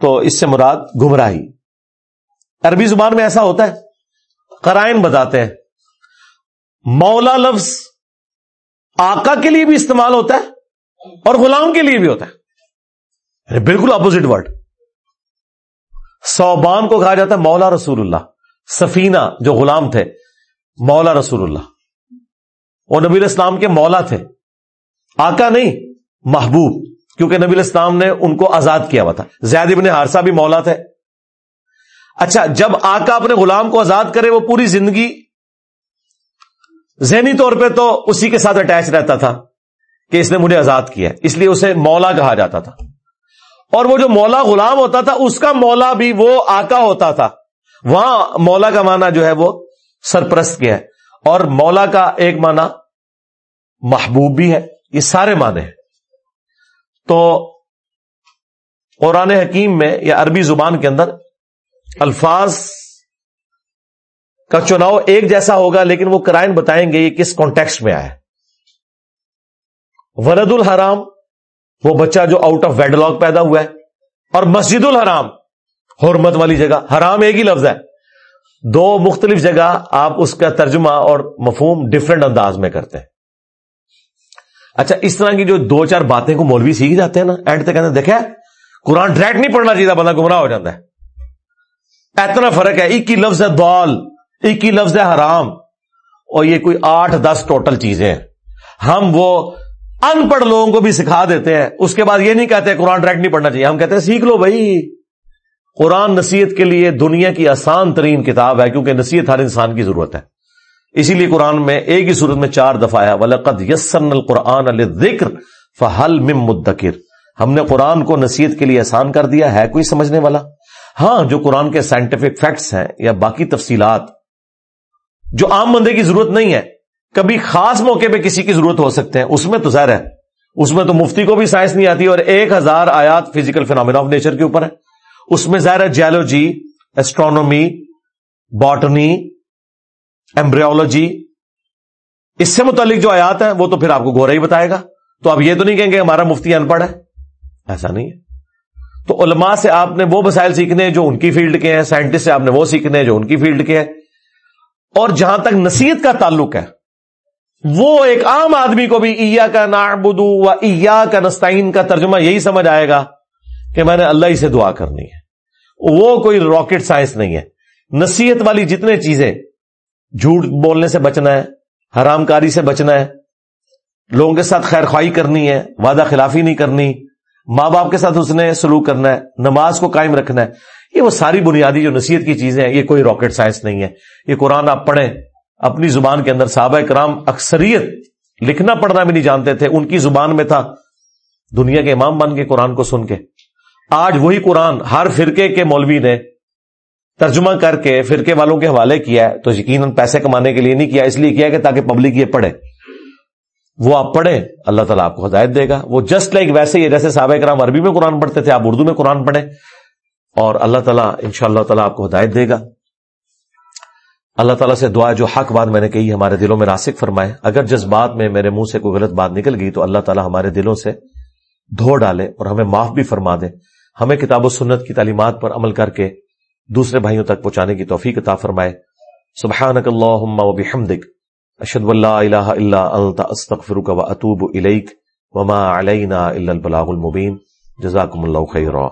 تو اس سے مراد گمراہی۔ عربی زبان میں ایسا ہوتا ہے، قرائن بتاتے ہیں۔ مولا لفظ آقا کے لیے بھی استعمال ہوتا ہے اور غلام کے لیے بھی ہوتا ہے۔ یعنی بالکل اپوزٹ ورڈ صوبان کو کہا جاتا ہے مولا رسول اللہ۔ سفینہ جو غلام تھے، مولا رسول اللہ۔ وہ نبی الاسلام کے مولا تھے۔ آقا نہیں، محبوب، کیونکہ نبی الاسلام نے ان کو آزاد کیا ہوا تھا۔ زید ابن حارثہ بھی مولا تھے۔ اچھا جب آقا اپنے غلام کو آزاد کرے، وہ پوری زندگی ذہنی طور پہ تو اسی کے ساتھ اٹیچ رہتا تھا کہ اس نے مجھے آزاد کیا اس لیے اسے مولا کہا جاتا تھا۔ اور وہ جو مولا غلام ہوتا تھا، اس کا مولا بھی وہ آقا ہوتا تھا۔ وہاں مولا کا معنی جو ہے وہ سرپرست کیا ہے۔ اور مولا کا ایک معنی محبوب بھی ہے۔ یہ سارے معنی ہیں۔ تو قرآن حکیم میں یا عربی زبان کے اندر الفاظ کا چناؤ ایک جیسا ہوگا، لیکن وہ کرائن بتائیں گے یہ کس کانٹیکس میں آیا۔ ولد الحرام، وہ بچہ جو آؤٹ آف ویڈ لاگ پیدا ہوا ہے، اور مسجد الحرام، حرمت والی جگہ۔ حرام ایک ہی لفظ ہے۔ دو مختلف جگہ آپ اس کا ترجمہ اور مفہوم ڈفرنٹ انداز میں کرتے ہیں۔ اچھا اس طرح کی جو دو چار باتیں کو مولوی سیکھ جاتے ہیں نا اینڈ تک کہتے ہیں دیکھا قرآن ڈائریکٹ نہیں پڑھنا چاہیے، بندہ گمراہ ہو جاتا ہے۔ اتنا فرق ہے، ایک ہی لفظ ہے دول ایک ہی لفظ ہے حرام، اور یہ کوئی آٹھ دس ٹوٹل چیزیں ہیں۔ ہم وہ ان پڑھ لوگوں کو بھی سکھا دیتے ہیں، اس کے بعد یہ نہیں کہتے قرآن ڈائریکٹ نہیں پڑھنا چاہیے، ہم کہتے ہیں، سیکھ لو بھائی۔ قرآن نصیحت کے لیے دنیا کی آسان ترین کتاب ہے، کیونکہ نصیحت ہر انسان کی ضرورت ہے۔ اسی لیے قرآن میں ایک ہی صورت میں چار دفعہ آیا، ولقد یسن القرآن ذکر فہل مم مدکر ہم نے قرآن کو نصیحت کے لیے آسان کر دیا، ہے کوئی سمجھنے والا؟ ہاں جو قرآن کے سائنٹیفک فیکٹس ہیں یا باقی تفصیلات، جو عام بندے کی ضرورت نہیں ہے۔ کبھی خاص موقع پہ کسی کی ضرورت ہو سکتے ہیں، اس میں تو ظاہر ہے۔ اس میں تو مفتی کو بھی سائنس نہیں آتی اور ایک ہزار آیات فزیکل فینومینا آف نیچر کے اوپر ہے اس میں ظاہر ہے جیولوجی ایسٹرونومی باٹنی ایمبریولوجی اس سے متعلق جو آیات ہیں، وہ تو پھر آپ کو گورا ہی بتائے گا۔ تو آپ یہ تو نہیں کہیں گے ہمارا مفتی ان پڑھ ہے؟ ایسا نہیں ہے۔ تو علماء سے آپ نے وہ مسائل سیکھنے ہیں جو ان کی فیلڈ کے ہیں، سائنٹسٹ سے آپ نے وہ سیکھنے ہیں جو ان کی فیلڈ کے ہیں۔ اور جہاں تک نصیحت کا تعلق ہے، وہ ایک عام آدمی کو بھی ایا کا نابدو و ایا کا نستعین کا ترجمہ یہی سمجھ آئے گا کہ میں نے اللہ ہی سے دعا کرنی ہے۔ وہ کوئی راکٹ سائنس نہیں ہے۔ نصیحت والی جتنے چیزیں جھوٹ بولنے سے بچنا ہے، حرام کاری سے بچنا ہے۔ لوگوں کے ساتھ خیر خواہی کرنی ہے، وعدہ خلافی نہیں کرنی۔ ماں باپ کے ساتھ اس نے سلوک کرنا ہے، نماز کو قائم رکھنا ہے۔ یہ وہ ساری بنیادی جو نصیحت کی چیزیں ہیں، یہ کوئی راکٹ سائنس نہیں ہے۔ یہ قرآن آپ پڑھیں، اپنی زبان کے اندر صحابہ کرام اکثریت لکھنا پڑھنا بھی نہیں جانتے تھے۔ ان کی زبان میں تھا۔ دنیا کے امام بن کے قرآن کو سن کے۔ آج وہی قرآن ہر فرقے کے مولوی نے ترجمہ کر کے فرقے والوں کے حوالے کیا ہے، تو یقیناً پیسے کمانے کے لیے نہیں کیا، اس لیے کیا کہ تاکہ پبلک یہ پڑھے۔ وہ آپ پڑھیں، اللہ تعالیٰ آپ کو ہدایت دے گا۔ وہ جسٹ لائک ویسے ہی جیسے صحابہ کرام عربی میں قرآن پڑھتے تھے، آپ اردو میں قرآن پڑھیں۔ اور اللہ تعالیٰ ان شاء اللہ تعالیٰ آپ کو ہدایت دے گا۔ اللہ تعالیٰ سے دعا جو حق بات میں نے کہی، ہمارے دلوں میں ناسک فرمائے۔ اگر جذبات میں میرے منہ سے کوئی غلط بات نکل گئی، تو اللہ تعالیٰ ہمارے دلوں سے دھو ڈالے اور ہمیں معاف بھی فرما دے۔ ہمیں کتاب و سنت کی تعلیمات پر عمل کر کے دوسرے بھائیوں تک پہنچانے کی توفیق عطا فرمائے۔ سبحانک اللہم و بحمدک، اشہد واللہ الہ الا انت، استغفرک و اتوب الیک، وما علینا الا البلاغ المبین۔ جزاکم اللہ خیرہ